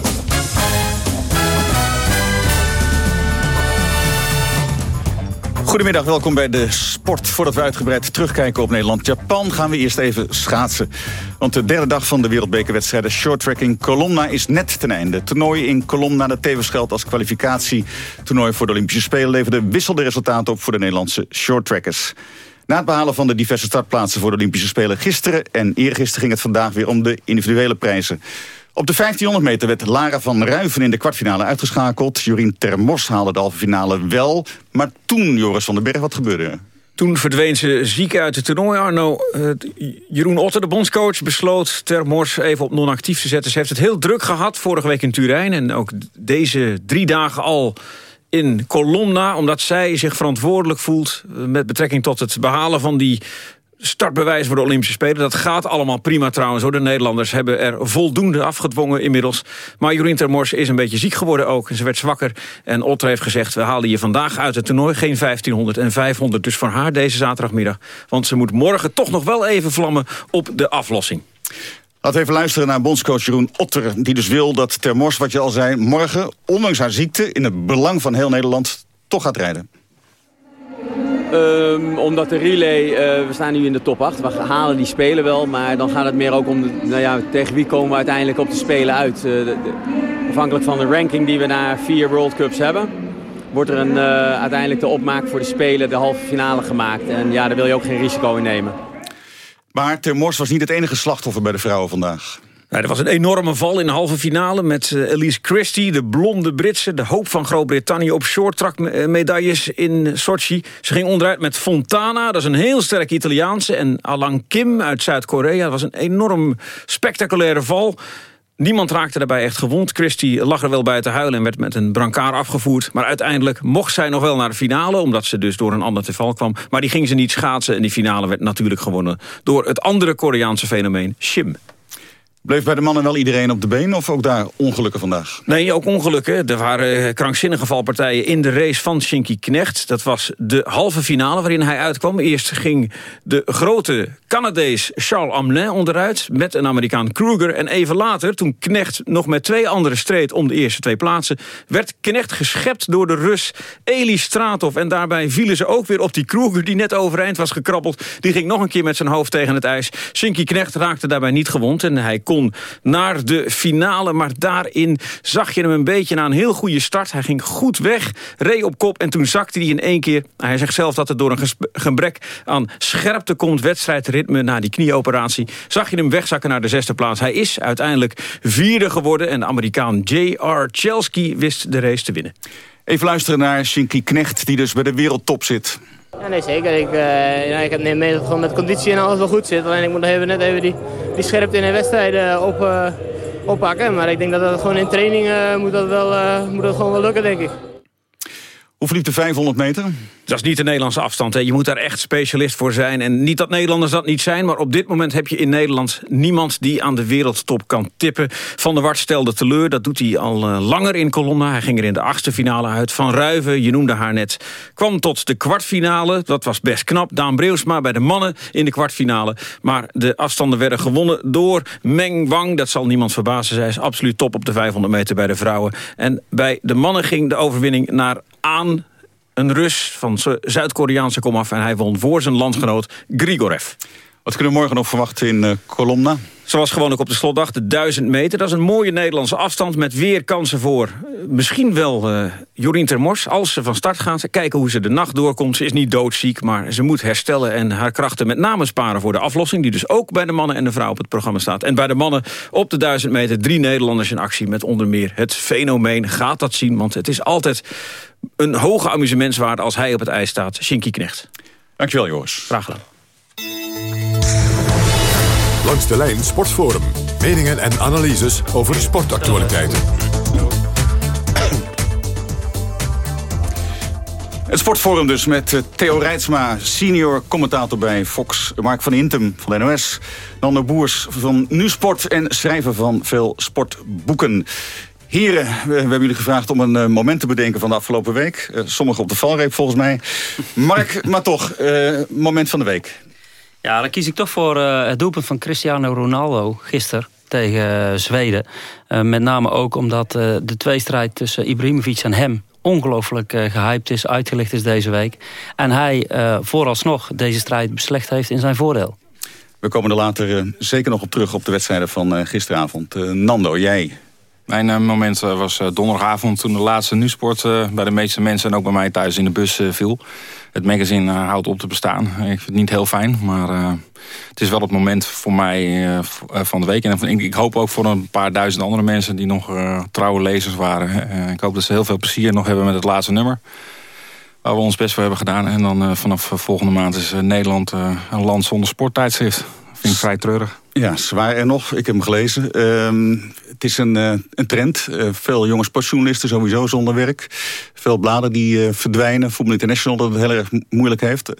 Goedemiddag, welkom bij de sport. Voordat we uitgebreid terugkijken op Nederland-Japan... gaan we eerst even schaatsen. Want de derde dag van de wereldbekerwedstrijden shorttracking Colomna is net ten einde. Het toernooi in Colomna, dat tevens geldt als kwalificatietoernooi voor de Olympische Spelen... leverde wisselde resultaten op voor de Nederlandse shorttrackers. Na het behalen van de diverse startplaatsen voor de Olympische Spelen gisteren... en eergisteren ging het vandaag weer om de individuele prijzen. Op de 1500 meter werd Lara van Ruiven in de kwartfinale uitgeschakeld. Jorien Termos haalde de halve finale wel. Maar toen, Joris van den Berg, wat gebeurde? Toen verdween ze ziek uit het toernooi, Arno. Uh, Jeroen Otter, de bondscoach, besloot Termors even op non-actief te zetten. Ze heeft het heel druk gehad vorige week in Turijn. En ook deze drie dagen al in Colonna. Omdat zij zich verantwoordelijk voelt met betrekking tot het behalen van die startbewijs voor de Olympische Spelen. Dat gaat allemaal prima trouwens. Hoor. De Nederlanders hebben er voldoende afgedwongen inmiddels. Maar Jorien Termors is een beetje ziek geworden ook. Ze werd zwakker. En Otter heeft gezegd, we halen je vandaag uit het toernooi. Geen 1500 en 500 dus voor haar deze zaterdagmiddag. Want ze moet morgen toch nog wel even vlammen op de aflossing. Laten we even luisteren naar bondscoach Jeroen Otter... die dus wil dat Termors, wat je al zei, morgen... ondanks haar ziekte, in het belang van heel Nederland... toch gaat rijden. Um, omdat de relay, uh, we staan nu in de top 8. We halen die spelen wel, maar dan gaat het meer ook om... Nou ja, tegen wie komen we uiteindelijk op de spelen uit. De, afhankelijk van de ranking die we na vier World Cups hebben... wordt er een, uh, uiteindelijk de opmaak voor de spelen, de halve finale gemaakt. En ja, daar wil je ook geen risico in nemen. Maar Termors was niet het enige slachtoffer bij de vrouwen vandaag. Nou, er was een enorme val in de halve finale met uh, Elise Christie, de blonde Britse, de hoop van Groot-Brittannië op shorttrack medailles in Sochi. Ze ging onderuit met Fontana, dat is een heel sterke Italiaanse, en Alang Kim uit Zuid-Korea. Dat was een enorm spectaculaire val. Niemand raakte daarbij echt gewond. Christie lag er wel bij te huilen en werd met een brancard afgevoerd. Maar uiteindelijk mocht zij nog wel naar de finale... omdat ze dus door een ander te val kwam. Maar die ging ze niet schaatsen en die finale werd natuurlijk gewonnen... door het andere Koreaanse fenomeen, Shim. Bleef bij de mannen wel iedereen op de been of ook daar ongelukken vandaag? Nee, ook ongelukken. Er waren krankzinnige valpartijen in de race van Shinky Knecht. Dat was de halve finale waarin hij uitkwam. Eerst ging de grote Canadees Charles Amelin onderuit... met een Amerikaan Kruger. En even later, toen Knecht nog met twee anderen streed... om de eerste twee plaatsen... werd Knecht geschept door de Rus Eli Stratov. En daarbij vielen ze ook weer op die Kruger... die net overeind was gekrabbeld. Die ging nog een keer met zijn hoofd tegen het ijs. Shinky Knecht raakte daarbij niet gewond en hij naar de finale. Maar daarin zag je hem een beetje na een heel goede start. Hij ging goed weg, reed op kop en toen zakte hij in één keer. Hij zegt zelf dat het door een gebrek aan scherpte komt. Wedstrijdritme na die knieoperatie. Zag je hem wegzakken naar de zesde plaats. Hij is uiteindelijk vierde geworden. En de Amerikaan J.R. Chelsky wist de race te winnen. Even luisteren naar Shinky Knecht, die dus bij de wereldtop zit. Ja, nee, zeker. Ik, uh, ik neem mee dat met conditie en alles wel goed zit. Alleen ik moet even, net even die, die scherpte in de wedstrijden op, uh, oppakken. Maar ik denk dat dat gewoon in training uh, moet, dat wel, moet dat gewoon wel lukken, denk ik. Hoe verliep de 500 meter? Dat is niet de Nederlandse afstand. Hè. Je moet daar echt specialist voor zijn. En niet dat Nederlanders dat niet zijn... maar op dit moment heb je in Nederland niemand die aan de wereldtop kan tippen. Van der Wart stelde teleur. Dat doet hij al uh, langer in Colonna. Hij ging er in de achtste finale uit. Van Ruiven, je noemde haar net, kwam tot de kwartfinale. Dat was best knap. Daan Breusma bij de mannen in de kwartfinale. Maar de afstanden werden gewonnen door Meng Wang. Dat zal niemand verbazen. Zij is absoluut top op de 500 meter bij de vrouwen. En bij de mannen ging de overwinning naar aan een Rus van Zuid-Koreaanse komaf... en hij won voor zijn landgenoot Grigorev. Wat kunnen we morgen nog verwachten in uh, Colomna? Zoals gewoon ook op de slotdag, de 1000 meter. Dat is een mooie Nederlandse afstand met weer kansen voor... Uh, misschien wel uh, Jorien Termors, als ze van start gaat. Kijken hoe ze de nacht doorkomt. Ze is niet doodziek, maar ze moet herstellen... en haar krachten met name sparen voor de aflossing... die dus ook bij de mannen en de vrouwen op het programma staat. En bij de mannen op de 1000 meter drie Nederlanders in actie... met onder meer het fenomeen gaat dat zien. Want het is altijd een hoge amusementswaarde als hij op het ijs staat. Shinky Knecht. Dankjewel, Joris. Graag gedaan. Langs de lijn Sportforum. Meningen en analyses over sportactualiteiten. Het Sportforum dus met Theo Rijtsma, senior commentator bij Fox. Mark van Intem van de NOS. Nando Boers van Nu-Sport en schrijver van veel sportboeken. Heren, we, hebben jullie gevraagd om een uh, moment te bedenken van de afgelopen week. Uh, sommigen op de valreep volgens mij. Mark, maar toch, uh, moment van de week. Ja, dan kies ik toch voor het doelpunt van Cristiano Ronaldo gisteren tegen Zweden. met name ook omdat de tweestrijd tussen Ibrahimovic en hem ongelooflijk gehyped is, uitgelicht is deze week. En hij vooralsnog deze strijd beslecht heeft in zijn voordeel. We komen er later zeker nog op terug op de wedstrijden van gisteravond. Nando, jij mijn uh, moment uh, was uh, donderdagavond toen de laatste Nusport bij de meeste mensen en ook bij mij thuis in de bus viel. Het magazine houdt op te bestaan. Ik vind het niet heel fijn, maar het is wel het moment voor mij van de week. En ik, ik, hoop ook voor een paar duizend andere mensen die nog trouwe lezers waren. ik hoop dat ze heel veel plezier nog hebben met het laatste nummer. Waar we ons best voor hebben gedaan. En dan vanaf volgende maand is Nederland een land zonder sporttijdschrift. Vind ik vrij treurig. Ja, zwaar er nog. Ik heb hem gelezen. Uh, het is een, uh, een trend. Uh, veel jonge sportjournalisten sowieso zonder werk. Veel bladen die uh, verdwijnen. Voetbal International dat het heel erg moeilijk heeft.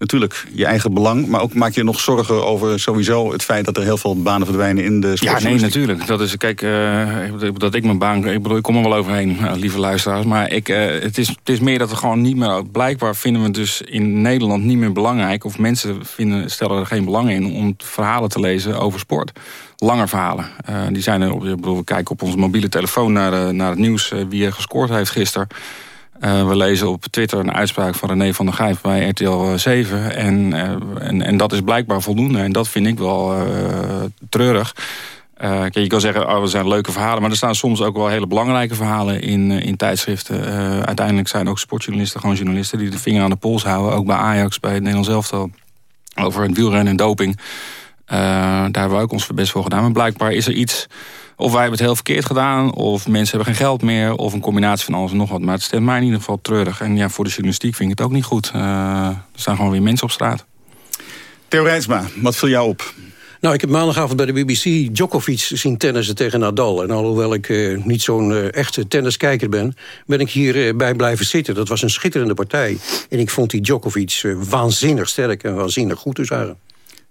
Natuurlijk je eigen belang. Maar ook maak je nog zorgen over sowieso het feit dat er heel veel banen verdwijnen in de Ja, nee, natuurlijk. Dat is, kijk, uh, dat ik mijn baan... Ik bedoel, ik kom er wel overheen, lieve luisteraars. Maar ik, het, is, het is meer dat er gewoon niet meer... Blijkbaar vinden we het dus in Nederland niet meer belangrijk... of mensen vinden, stellen er geen belang in om verhalen te lezen over sport lange verhalen. Uh, die zijn er op, ik bedoel, we kijken op onze mobiele telefoon naar, naar het nieuws uh, wie er gescoord heeft gisteren. We lezen op Twitter een uitspraak van René van der Gijp bij RTL 7. En, en, en dat is blijkbaar voldoende. En dat vind ik wel treurig. Kijk, je kan zeggen, oh, er zijn leuke verhalen. Maar er staan soms ook wel hele belangrijke verhalen in, in tijdschriften. uiteindelijk zijn ook sportjournalisten gewoon journalisten... die de vinger aan de pols houden. Ook bij Ajax, bij het Nederlands elftal. Over het wielrennen en doping. Uh, daar hebben we ook ons best voor gedaan. Maar blijkbaar is er iets... Of wij hebben het heel verkeerd gedaan, of mensen hebben geen geld meer... of een combinatie van alles en nog wat. Maar het stemt mij in ieder geval treurig. En ja, voor de journalistiek vind ik het ook niet goed. Uh, er staan gewoon weer mensen op straat. Theo Rijnsma, wat viel jou op? Nou, ik heb maandagavond bij de BBC Djokovic zien tennissen tegen Nadal. En alhoewel ik uh, niet zo'n uh, echte tenniskijker ben... ben ik hierbij uh, blijven zitten. Dat was een schitterende partij. En ik vond die Djokovic waanzinnig sterk en waanzinnig goed te zeggen.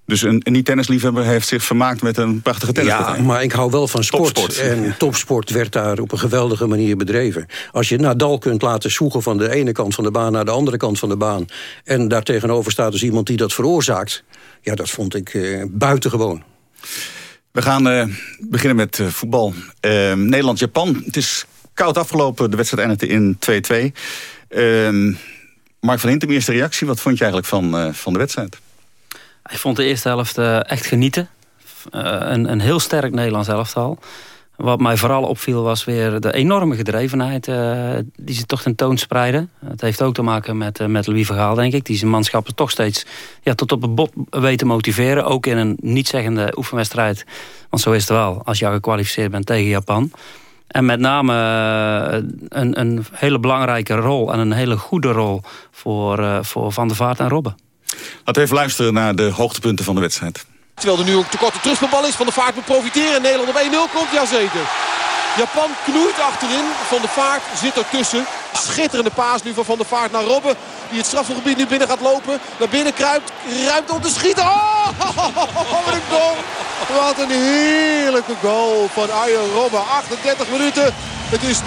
Dus een, een niet-tennisliefhebber heeft zich vermaakt met een prachtige tennispartij. Ja, maar ik hou wel van sport. Topsport. En topsport werd daar op een geweldige manier bedreven. Als je Nadal kunt laten zoeken van de ene kant van de baan... naar de andere kant van de baan... en daar tegenover staat dus iemand die dat veroorzaakt... ja, dat vond ik uh, buitengewoon. We gaan uh, beginnen met uh, voetbal. Nederland-Japan. Het is koud afgelopen. De wedstrijd eindigde in 2-2. Mark van Hintem, eerste reactie. Wat vond je eigenlijk van, van de wedstrijd? Ik vond de eerste helft uh, echt genieten. Uh, een, een heel sterk Nederlands elftal. Wat mij vooral opviel was weer de enorme gedrevenheid uh, die ze toch tentoonspreiden. Het heeft ook te maken met, met Louis Vergaal, denk ik. Die zijn manschappen toch steeds ja, tot op het bot weten motiveren. Ook in een niet-zeggende oefenwedstrijd. Want zo is het wel, als je al gekwalificeerd bent tegen Japan. En met name een, een hele belangrijke rol en een hele goede rol voor, voor Van der Vaart en Robben. Laten we even luisteren naar de hoogtepunten van de wedstrijd. Terwijl er nu ook tekort terugbal is. Van de Vaart moet profiteren. Nederland op 1-0 komt. Jazeker. Japan knoeit achterin. Van de Vaart zit ertussen. Schitterende paas nu van Van der Vaart naar Robben. Die het strafgebied nu binnen gaat lopen. Naar binnen kruipt. Ruimte om te schieten. Oh, wat een. Wat een heerlijke goal van Arjen Robben. 38 minuten. Het is 0-2.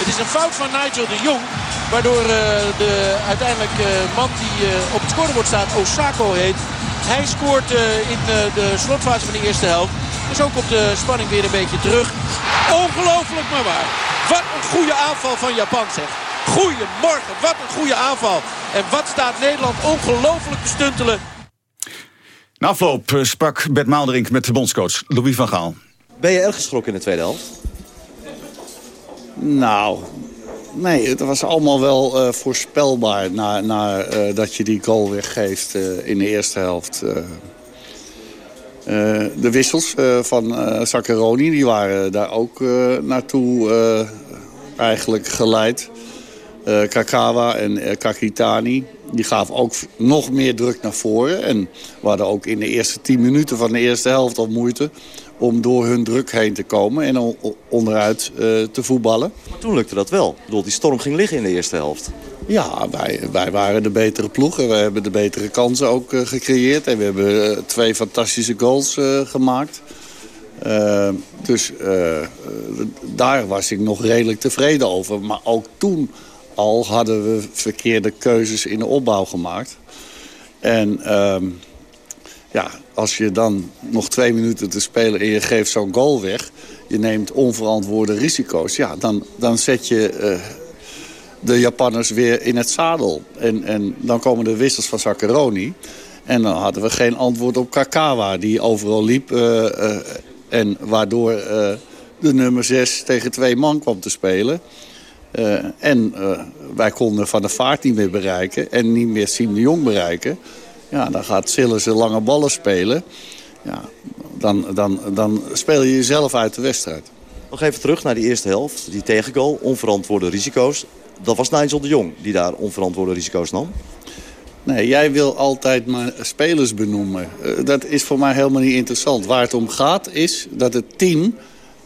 Het is een fout van Nigel de Jong. Waardoor uh, de uiteindelijk uh, man die uh, op het scorebord staat, Osako heet. Hij scoort in de slotfase van de eerste helft. Dus ook op de spanning weer een beetje terug. Ongelooflijk maar waar. Wat een goede aanval van Japan zeg. Goedemorgen, wat een goede aanval. En wat staat Nederland ongelooflijk te stuntelen. Na afloop sprak Bert Maalderink met de bondscoach Louis van Gaal. Ben je erg geschrokken in de tweede helft? Nou, nee, het was allemaal wel uh, voorspelbaar... na, na uh, dat je die goal weggeeft uh, in de eerste helft. de wissels van Saccaroni die waren daar ook naartoe eigenlijk geleid. Kakawa en Kakitani die gaven ook nog meer druk naar voren. En we hadden ook in de eerste tien minuten van de eerste helft al moeite om door hun druk heen te komen en onderuit uh, te voetballen. Maar toen lukte dat wel. Ik bedoel, die storm ging liggen in de eerste helft. Ja, wij, wij waren de betere ploeg en we hebben de betere kansen ook uh, gecreëerd. En we hebben uh, twee fantastische goals gemaakt. dus daar was ik nog redelijk tevreden over. Maar ook toen al hadden we verkeerde keuzes in de opbouw gemaakt. En ehm, ja, als je dan nog twee minuten te spelen en je geeft zo'n goal weg... je neemt onverantwoorde risico's, ja, dan, dan zet je uh, de Japanners weer in het zadel. En, en dan komen de wissels van Saccaroni. En dan hadden we geen antwoord op Kakawa, die overal liep... Uh, uh, en waardoor de nummer 6 tegen twee man kwam te spelen... en wij konden Van de Vaart niet meer bereiken en niet meer Siem de Jong bereiken. Ja, dan gaat Sillissen lange ballen spelen. Ja, dan, dan, dan speel je jezelf uit de wedstrijd. Nog even terug naar die eerste helft. Die tegengoal, onverantwoorde risico's. Dat was Nigel de Jong die daar onverantwoorde risico's nam. Nee, jij wil altijd maar spelers benoemen. Uh, dat is voor mij helemaal niet interessant. Waar het om gaat is dat het team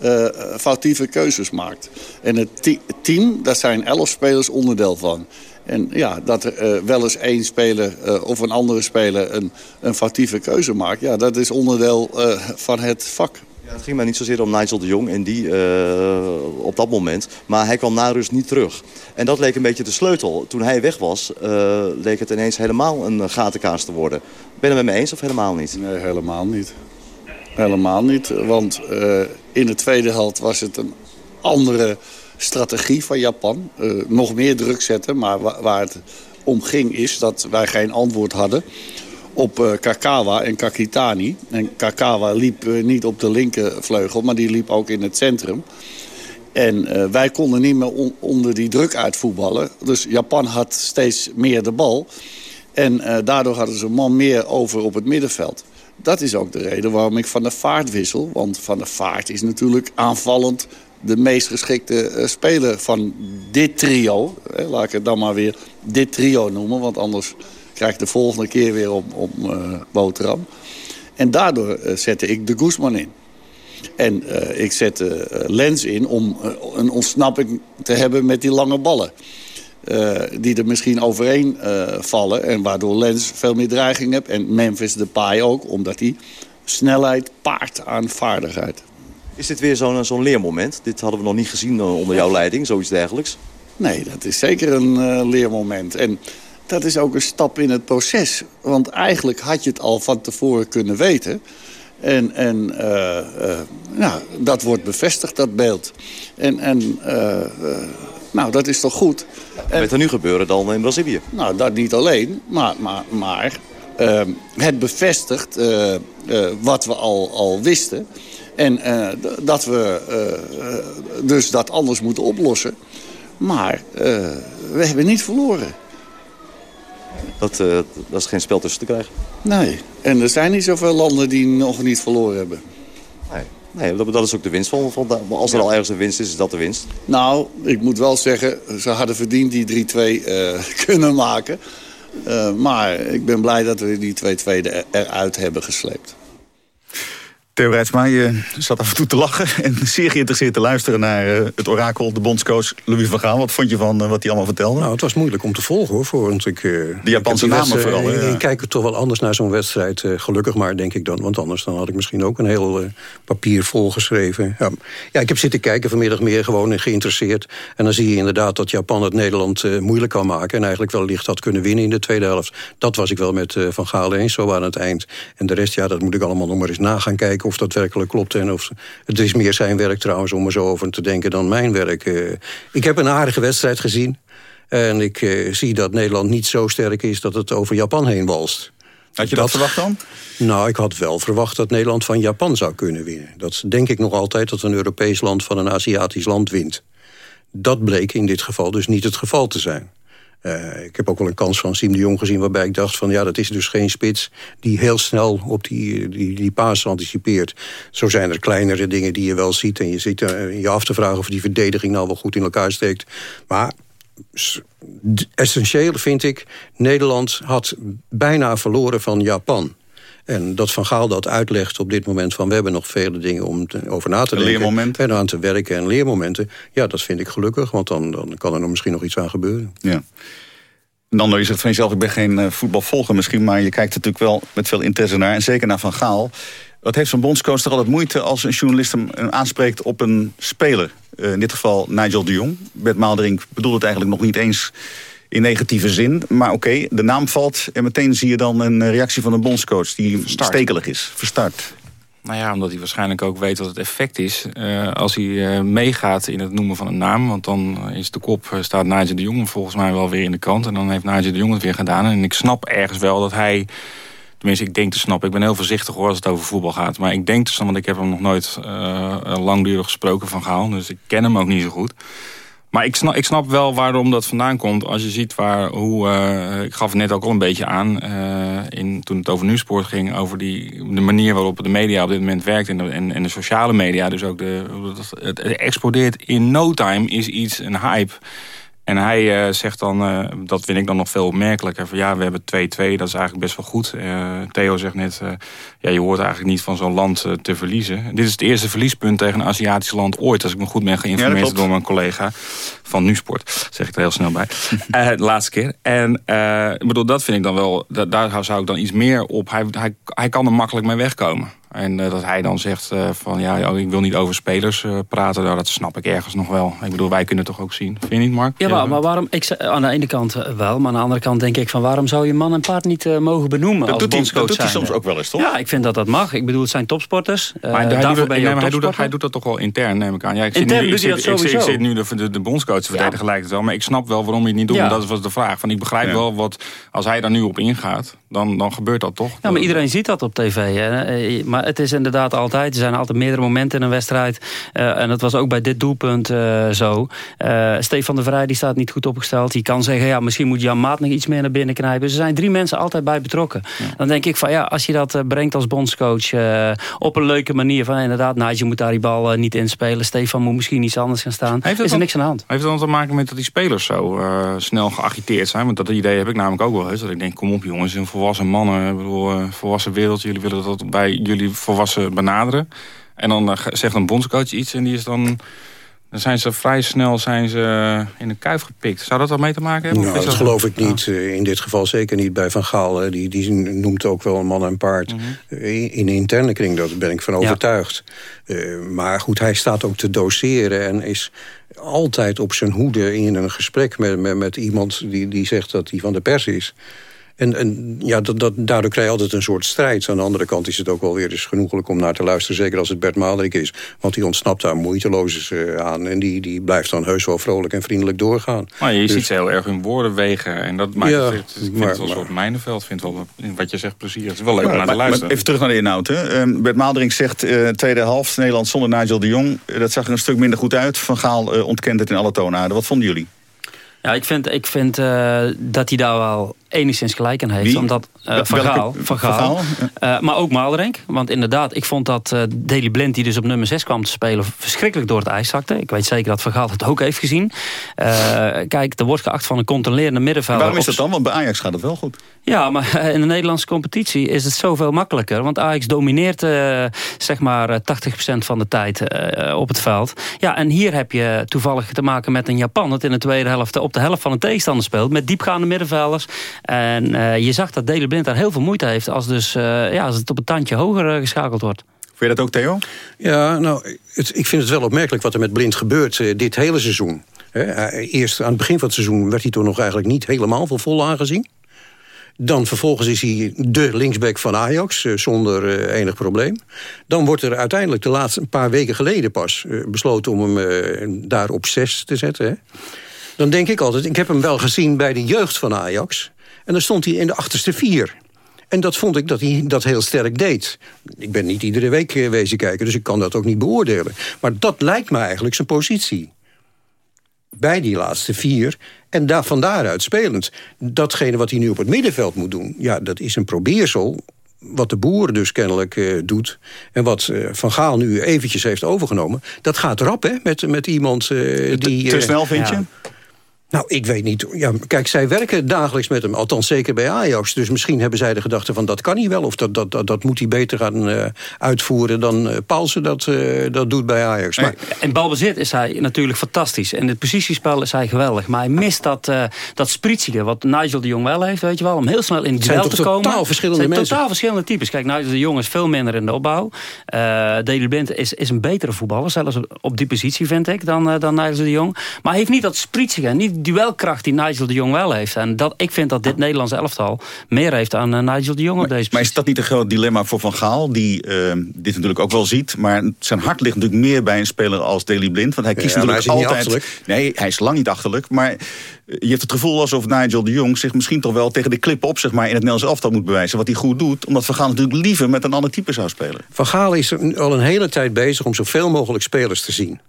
uh, foutieve keuzes maakt. En het team, daar zijn elf spelers onderdeel van. En ja, dat er wel eens één speler of een andere speler een, een foutieve keuze maakt... ja, dat is onderdeel van het vak. Ja, het ging mij niet zozeer om Nigel de Jong en die op dat moment. Maar hij kwam na rust niet terug. En dat leek een beetje de sleutel. Toen hij weg was, leek het ineens helemaal een gatenkaas te worden. Ben je het met me eens of helemaal niet? Nee, helemaal niet. Helemaal niet, want in de tweede helft was het een andere strategie van Japan. Uh, nog meer druk zetten, maar wa waar het om ging is dat wij geen antwoord hadden op uh, Kakawa en Kakitani. En Kakawa liep niet op de linkervleugel, maar die liep ook in het centrum. En wij konden niet meer on onder die druk uitvoetballen. Dus Japan had steeds meer de bal. En daardoor hadden ze een man meer over op het middenveld. Dat is ook de reden waarom ik Van de Vaart wissel. Want Van de Vaart is natuurlijk aanvallend de meest geschikte uh, speler van dit trio. laat ik het dan maar weer dit trio noemen. Want anders krijg ik de volgende keer weer om, om uh, boterham. En daardoor zette ik de Guzman in. En ik zette Lens in om een ontsnapping te hebben met die lange ballen. Die er misschien overheen uh, vallen. En waardoor Lens veel meer dreiging heeft. En Memphis Depay ook, omdat hij snelheid paart aan vaardigheid. Is dit weer zo'n zo'n leermoment? Dit hadden we nog niet gezien eh, onder jouw leiding, zoiets dergelijks. Nee, dat is zeker een leermoment. En dat is ook een stap in het proces. Want eigenlijk had je het al van tevoren kunnen weten... En, en uh, uh, nou, dat wordt bevestigd, dat beeld. En, en nou, dat is toch goed. Wat gaat er nu gebeuren dan in Brazilië? Nou, dat niet alleen, maar, maar, maar ehm, het bevestigt wat we al, al wisten. En uh, dat we dus dat anders moeten oplossen. Maar we hebben niet verloren. Dat, dat is geen spel tussen te krijgen? Nee, en er zijn niet zoveel landen die nog niet verloren hebben. Nee. Nee, dat, is ook de winst van, van als er al ergens een winst is, is dat de winst. Nou, ik moet wel zeggen, ze hadden verdiend die 3-2 uh, kunnen maken. Uh, maar ik ben blij dat we die 2-2 eruit hebben gesleept. Theo Rijtsma, je zat af en toe te lachen en zeer geïnteresseerd te luisteren naar uh, het orakel, de bondscoach Louis van Gaal. Wat vond je van uh, wat hij allemaal vertelde? Nou, het was moeilijk om te volgen hoor. Voor, want ik, uh, de Japanse namen vooral. Ik, ik kijk toch wel anders naar zo'n wedstrijd. gelukkig maar, denk ik dan. Want anders dan had ik misschien ook een heel papier volgeschreven. Ja. ja, ik heb zitten kijken vanmiddag meer gewoon geïnteresseerd. En dan zie je inderdaad dat Japan het Nederland moeilijk kan maken. En eigenlijk wel licht had kunnen winnen in de tweede helft. Dat was ik wel met Van Gaal eens, zo aan het eind. En de rest, ja, dat moet ik allemaal nog maar eens na gaan kijken of dat werkelijk klopt. En of, het is meer zijn werk trouwens om er zo over te denken dan mijn werk. Uh, ik heb een aardige wedstrijd gezien. En ik uh, zie dat Nederland niet zo sterk is dat het over Japan heen walst. Had je dat, dat, verwacht dan? Nou, ik had wel verwacht dat Nederland van Japan zou kunnen winnen. Dat denk ik nog altijd dat een Europees land van een Aziatisch land wint. Dat bleek in dit geval dus niet het geval te zijn. Uh, ik heb ook wel een kans van Siem de Jong gezien... waarbij ik dacht van ja, dat is dus geen spits... die heel snel op die, die, die paas anticipeert. Zo zijn er kleinere dingen die je wel ziet... en je zit uh, je af te vragen of die verdediging nou wel goed in elkaar steekt. Maar essentieel vind ik... Nederland had bijna verloren van Japan... En dat Van Gaal dat uitlegt op dit moment van... we hebben nog vele dingen om te, over na te denken. Leermomenten. En aan te werken en leermomenten. Ja, dat vind ik gelukkig, want dan, dan kan er nog misschien nog iets aan gebeuren. Ja. Nando, je zegt van jezelf, ik ben geen uh, voetbalvolger misschien... maar je kijkt natuurlijk wel met veel interesse naar. En zeker naar Van Gaal. Wat heeft zo'n bondscoach toch altijd moeite als een journalist hem aanspreekt op een speler? Uh, in dit geval Nigel de Jong. Bert Maalderink bedoelt het eigenlijk nog niet eens in negatieve zin. Maar oké, de naam valt en meteen zie je dan een reactie van een bondscoach... die Verstart. stekelig is, verstart. Nou ja, omdat hij waarschijnlijk ook weet wat het effect is... Uh, als hij uh, meegaat in het noemen van een naam. Want dan is de kop, uh, staat Nigel de Jong volgens mij wel weer in de kant. En dan heeft Nigel de Jong het weer gedaan. En ik snap ergens wel dat hij... Tenminste, ik denk te snappen. Ik ben heel voorzichtig hoor als het over voetbal gaat. Maar ik denk te snappen, want ik heb hem nog nooit langdurig gesproken van gehaald. Dus ik ken hem ook niet zo goed. Maar ik snap, ik snap wel waarom dat vandaan komt. Als je ziet waar, hoe... Uh, ik gaf het net ook al een beetje aan... Uh, in, toen het over Nieuwsport ging... over die, de manier waarop de media op dit moment werkt... en de, en, en de sociale media. Dus ook de, het, het explodeert in no time is iets, een hype... En hij uh, zegt dan, uh, dat vind ik dan nog veel opmerkelijker... van ja, we hebben 2-2, dat is eigenlijk best wel goed. Uh, Theo zegt net, ja, je hoort eigenlijk niet van zo'n land te verliezen. Dit is het eerste verliespunt tegen een Aziatisch land ooit... als ik me goed ben geïnformeerd ja, door mijn collega van Nusport. zeg ik er heel snel bij. de laatste keer. En ik bedoel, dat vind ik dan wel... daar zou ik dan iets meer op... Hij, hij, hij kan er makkelijk mee wegkomen. En uh, dat hij dan zegt uh, van ja, ik wil niet over spelers uh, praten. Nou, dat snap ik ergens nog wel. Ik bedoel, wij kunnen het toch ook zien. Vind je niet, Mark? Ja, maar, maar waarom? Ik, aan de ene kant wel, maar aan de andere kant denk ik van waarom zou je man en paard niet mogen benoemen? Dat, doet hij, dat doet hij soms ook wel eens, toch? Ja, ik vind dat dat mag. Ik bedoel, het zijn topsporters. Maar hij, doet, ben je nee, maar hij, doet dat, hij doet dat toch wel intern, neem ik aan. Ja, ik intern nu, doet hij dat sowieso. Ik, zit nu de, de, de bondscoach te verdedigen, ja. lijkt het wel. Maar ik snap wel waarom hij het niet doet. Ja. Dat was de vraag. Van, ik begrijp wel wat, als hij daar nu op ingaat, dan, dan gebeurt dat toch. Ja, maar iedereen ziet dat op tv. Hè? Maar het is inderdaad al altijd. Er zijn altijd meerdere momenten in een wedstrijd. Uh, en dat was ook bij dit doelpunt uh, zo. Uh, Stefan de Vrij die staat niet goed opgesteld. Die kan zeggen, ja, misschien moet Jan Maat nog iets meer naar binnen knijpen. Er zijn drie mensen altijd bij betrokken. Ja. Dan denk ik van, ja, als je dat brengt als bondscoach... op een leuke manier van, inderdaad, nou, je moet daar die bal niet inspelen. Stefan moet misschien iets anders gaan staan. Heeft is er niks aan de hand. Heeft het dan te maken met dat die spelers zo snel geagiteerd zijn? Want dat idee heb ik namelijk ook wel eens. Dat ik denk, kom op jongens, een volwassen mannen, ik bedoel, volwassen wereld. Jullie willen dat bij jullie volwassen benaderen. En dan uh, zegt een bondscoach iets en die is dan... Dan zijn ze vrij snel zijn ze in de kuif gepikt. Zou dat wel mee te maken hebben? Nou, dat, geloof ik niet. Uh, in dit geval zeker niet bij Van Gaal. Die, die noemt ook wel een man en paard. Mm -hmm. uh, in de interne kring, daar ben ik van overtuigd. Ja. maar goed, hij staat ook te doseren en is altijd op zijn hoede in een gesprek met, met, met iemand die, die zegt dat hij van de pers is. En, en ja, dat, dat, daardoor krijg je altijd een soort strijd. Aan de andere kant is het ook wel weer eens genoegelijk om naar te luisteren. Zeker als het Bert Maalderink is. Want die ontsnapt daar moeiteloos uh, aan. En die, die blijft dan heus wel vrolijk en vriendelijk doorgaan. Maar je dus, ziet ze heel erg hun woorden wegen. En dat maakt ja, het, ik vind maar, het wel een soort mijnenveld. vind wel, wat je zegt plezier. Het is wel leuk om naar te luisteren. even terug naar de inhoud. Hè. Uh, Bert Maalderink zegt uh, tweede helft Nederland zonder Nigel de Jong. dat zag er een stuk minder goed uit. Van Gaal ontkent het in alle toonaarden. Wat vonden jullie? Ja, ik vind, ik vind uh, dat hij daar wel enigszins gelijk aan heeft. Wie? Omdat, uh, van Gaal, van Gaal. Uh, maar ook Maalderink. Want inderdaad, ik vond dat uh, Daley Blind... die dus op nummer 6 kwam te spelen... verschrikkelijk door het ijs zakte. Ik weet zeker dat Van Gaal het ook heeft gezien. kijk, er wordt geacht van een controlerende middenvelder. Waarom is dat dan? Want bij Ajax gaat het wel goed. Ja, maar in de Nederlandse competitie is het zoveel makkelijker. Want Ajax domineert zeg maar 80% van de tijd op het veld. Ja, en hier heb je toevallig te maken met een Japan... dat in de tweede helft op de helft van een tegenstander speelt... met diepgaande middenvelders... En uh, je zag dat Dele Blind daar heel veel moeite heeft... als, dus, uh, ja, als het op een tandje hoger uh, geschakeld wordt. Vind je dat ook, Theo? Ja, nou, het, ik vind het wel opmerkelijk wat er met Blind gebeurt dit hele seizoen. He, eerst aan het begin van het seizoen werd hij toch nog eigenlijk niet helemaal voor vol aangezien. Dan vervolgens is hij de linksback van Ajax, zonder enig probleem. Dan wordt er uiteindelijk de laatste een paar weken geleden pas... Besloten om hem daar op zes te zetten. Hè. Dan denk ik altijd, ik heb hem wel gezien bij de jeugd van Ajax... En dan stond hij in de achterste vier. En dat vond ik dat hij dat heel sterk deed. Ik ben niet iedere week wezen kijken, dus ik kan dat ook niet beoordelen. Maar dat lijkt me eigenlijk zijn positie. Bij die laatste vier. En daar, van daaruit spelend. Datgene wat hij nu op het middenveld moet doen... ja, dat is een probeersel wat de boer dus kennelijk uh, doet... en wat uh, Van Gaal nu eventjes heeft overgenomen... dat gaat rap, hè, met, met iemand uh, die... Te, te snel, vind ja. Nou, ik weet niet. Ja, kijk, zij werken dagelijks met hem. Althans, zeker bij Ajax. Dus misschien hebben zij de gedachte van dat kan hij wel. Of dat, dat, dat, dat moet hij beter gaan uh, uitvoeren dan uh, Paulsen dat, uh, dat doet bij Ajax. Maar... In balbezit is hij natuurlijk fantastisch. En het positiespel is hij geweldig. Maar hij mist dat, dat spritsige wat Nigel de Jong wel heeft. Weet je wel, om heel snel in het duel te komen. totaal verschillende zijn mensen. totaal verschillende types. Kijk, Nigel de Jong is veel minder in de opbouw. Uh, Daley Blind is, is een betere voetballer. Zelfs op die positie vind ik dan, dan Nigel de Jong. Maar hij heeft niet dat spritsige. Niet die duelkracht die Nigel de Jong wel heeft. En dat, ik vind dat dit Nederlands elftal meer heeft aan uh, Nigel de Jong op deze Maar is dat niet een groot dilemma voor Van Gaal? Die uh, dit natuurlijk ook wel ziet. Maar zijn hart ligt natuurlijk meer bij een speler als Daley Blind. Want hij kiest ja, natuurlijk hij altijd... Nee, hij is lang niet achterlijk. Maar je hebt het gevoel alsof Nigel de Jong zich misschien toch wel tegen de klip op zeg maar, in het Nederlands elftal moet bewijzen. Wat hij goed doet. Omdat Van Gaal natuurlijk liever met een ander type zou spelen. Van Gaal is al een hele tijd bezig om zoveel mogelijk spelers te zien.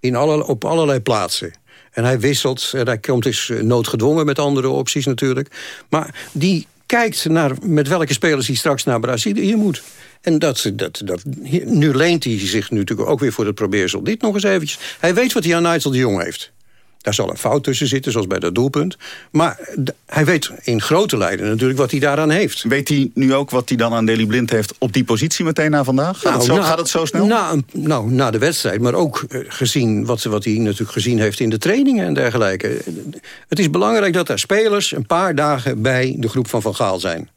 In alle, op allerlei plaatsen. En hij wisselt, en hij komt dus noodgedwongen met andere opties natuurlijk. Maar die kijkt naar met welke spelers hij straks naar Brazilië moet. En dat, dat, dat, nu leent hij zich nu natuurlijk ook weer voor het probeersel. Dit nog eens eventjes. Hij weet wat hij aan Nigel de Jong heeft. Daar zal een fout tussen zitten, zoals bij dat doelpunt. Maar hij weet in grote lijnen natuurlijk wat hij daaraan heeft. Weet hij nu ook wat hij dan aan Deli Blind heeft op die positie meteen na vandaag? Gaat, Nou, het, zo, na- gaat het zo snel? Na, nou, na de wedstrijd, maar ook eh, gezien wat, wat hij natuurlijk gezien heeft in de trainingen en dergelijke. Het is belangrijk dat er spelers een paar dagen bij de groep van Van Gaal zijn.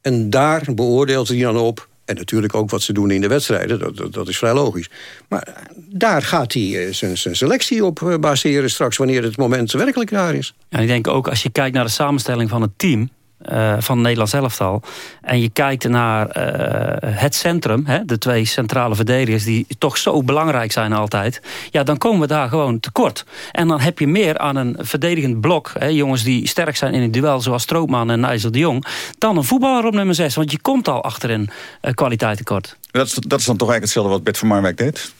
En daar beoordeelt hij dan op. En natuurlijk ook wat ze doen in de wedstrijden, dat, dat, is vrij logisch. Maar daar gaat hij eh, zijn, zijn selectie op eh, baseren straks... wanneer het moment werkelijk daar is. En ik denk ook als je kijkt naar de samenstelling van het team... eh, van het Nederlands elftal. En je kijkt naar eh, het centrum, hè, de twee centrale verdedigers... die toch zo belangrijk zijn altijd. Ja, dan komen we daar gewoon tekort. En dan heb je meer aan een verdedigend blok. Hè, jongens die sterk zijn in het duel, zoals Stroopman en Nigel de Jong... dan een voetballer op nummer 6. Want je komt al achterin uh, kwaliteit tekort. Dat is, dat is dan toch eigenlijk hetzelfde wat Bert van Marwijk deed?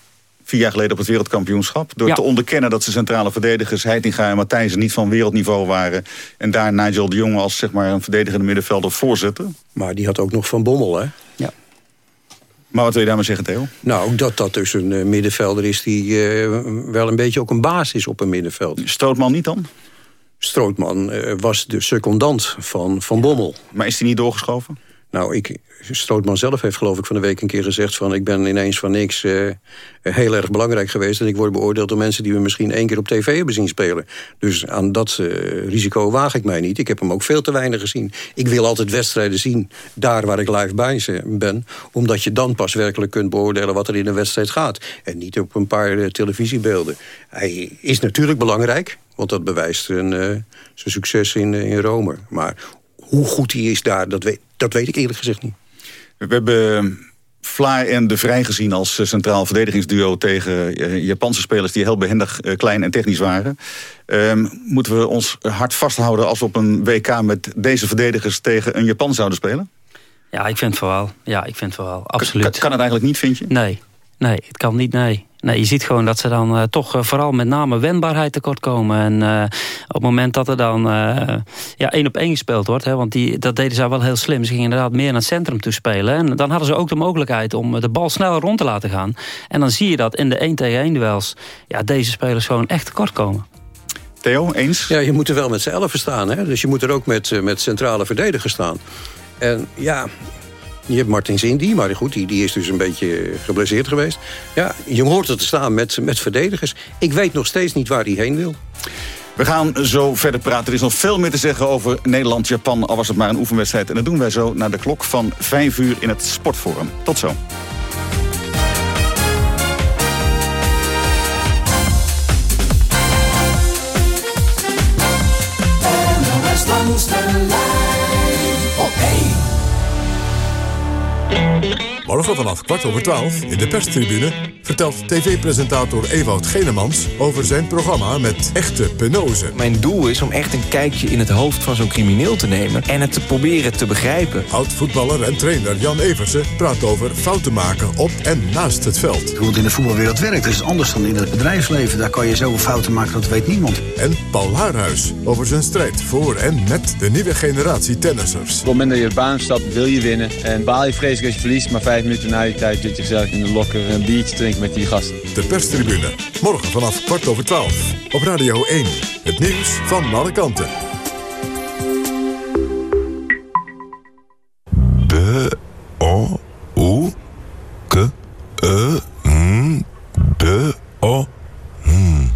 Vier jaar geleden op het wereldkampioenschap. Door Ja. te onderkennen dat de centrale verdedigers... Heitinga en Matthijsen niet van wereldniveau waren. En daar Nigel de Jong als zeg maar, een verdedigende middenvelder voorzetten. Maar die had ook nog Van Bommel, hè? Ja. Maar wat wil je daarmee zeggen, Theo? Nou, dat dat dus een eh, middenvelder is die eh, wel een beetje ook een baas is op een middenveld. Strootman niet dan? Strootman eh, was de secondant van Van Bommel. Maar is hij niet doorgeschoven? Nou, ik, Strootman zelf heeft geloof ik van de week een keer gezegd... van ik ben ineens van niks eh, heel erg belangrijk geweest... en ik word beoordeeld door mensen die we misschien één keer op tv hebben zien spelen. Dus aan dat eh, risico waag ik mij niet. Ik heb hem ook veel te weinig gezien. Ik wil altijd wedstrijden zien daar waar ik live bij ben... omdat je dan pas werkelijk kunt beoordelen wat er in een wedstrijd gaat. En niet op een paar eh, televisiebeelden. Hij is natuurlijk belangrijk, want dat bewijst een, zijn succes in, in Rome. Maar hoe goed hij is daar, dat weet, dat weet ik eerlijk gezegd niet. We hebben Vlaar en De Vrij gezien als eh, centraal verdedigingsduo... tegen eh, Japanse spelers die heel behendig, eh, klein en technisch waren. Ehm, moeten we ons hard vasthouden als we op een WK... met deze verdedigers tegen een Japan zouden spelen? Ja, ik vind het wel. Ja, ik vind het wel. Absoluut. Kan, kan het eigenlijk niet, vind je? Nee, nee, het kan niet, nee. Nee, je ziet gewoon dat ze dan uh, toch uh, vooral met name wendbaarheid tekort komen. En uh, op het moment dat er dan ja, één op één gespeeld wordt... Hè, want die, dat deden zij wel heel slim. Ze gingen inderdaad meer naar het centrum toe spelen. En dan hadden ze ook de mogelijkheid om de bal sneller rond te laten gaan. En dan zie je dat in de 1 tegen 1 duels... Ja, deze spelers gewoon echt tekort komen. Theo, eens? Ja, je moet er wel met z'n elfen staan. Hè? Dus je moet er ook met, met centrale verdedigers staan. En ja, je hebt Martins Indy, maar goed, die, die is dus een beetje geblesseerd geweest. Ja, je hoort er te staan met, met verdedigers. Ik weet nog steeds niet waar hij heen wil. We gaan zo verder praten. Er is nog veel meer te zeggen over Nederland-Japan... al was het maar een oefenwedstrijd. En dat doen wij zo naar de klok van 5 uur in het Sportforum. Tot zo. Morgen vanaf kwart over twaalf in de perstribune vertelt tv-presentator Ewout Genemans over zijn programma met echte penose. Mijn doel is om echt een kijkje in het hoofd van zo'n crimineel te nemen en het te proberen te begrijpen. Oud-voetballer en trainer Jan Eversen praat over fouten maken op en naast het veld. Hoe het in de voetbalwereld werkt is anders dan in het bedrijfsleven. Daar kan je zoveel fouten maken, dat weet niemand. En Paul Haarhuis over zijn strijd voor en met de nieuwe generatie tennissers. Op het moment dat je de baan stapt wil je winnen. En baal je vreselijk als je verliest, maar vijf minuten na die tijd zit je gezellig in de lokker een biertje drinken met die gasten. De perstribune. Morgen vanaf kwart over twaalf. Op Radio 1. Het nieuws van alle kanten. De, o, u, k, e, n, de, o, n.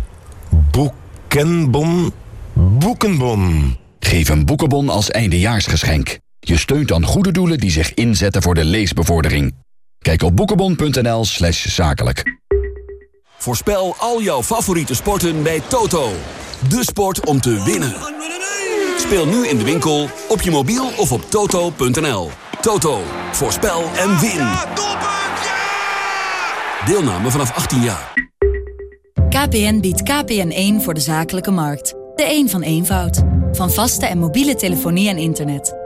Boekenbon, boekenbon. Geef een boekenbon als eindejaarsgeschenk. Je steunt dan goede doelen die zich inzetten voor de leesbevordering. Kijk op boekenbon.nl slash zakelijk. Voorspel al jouw favoriete sporten bij Toto. De sport om te winnen. Speel nu in de winkel, op je mobiel of op toto.nl. Toto, voorspel en win. Deelname vanaf 18 jaar. KPN biedt KPN1 voor de zakelijke markt. De een van eenvoud. Van vaste en mobiele telefonie en internet.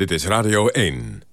Dit is Radio 1.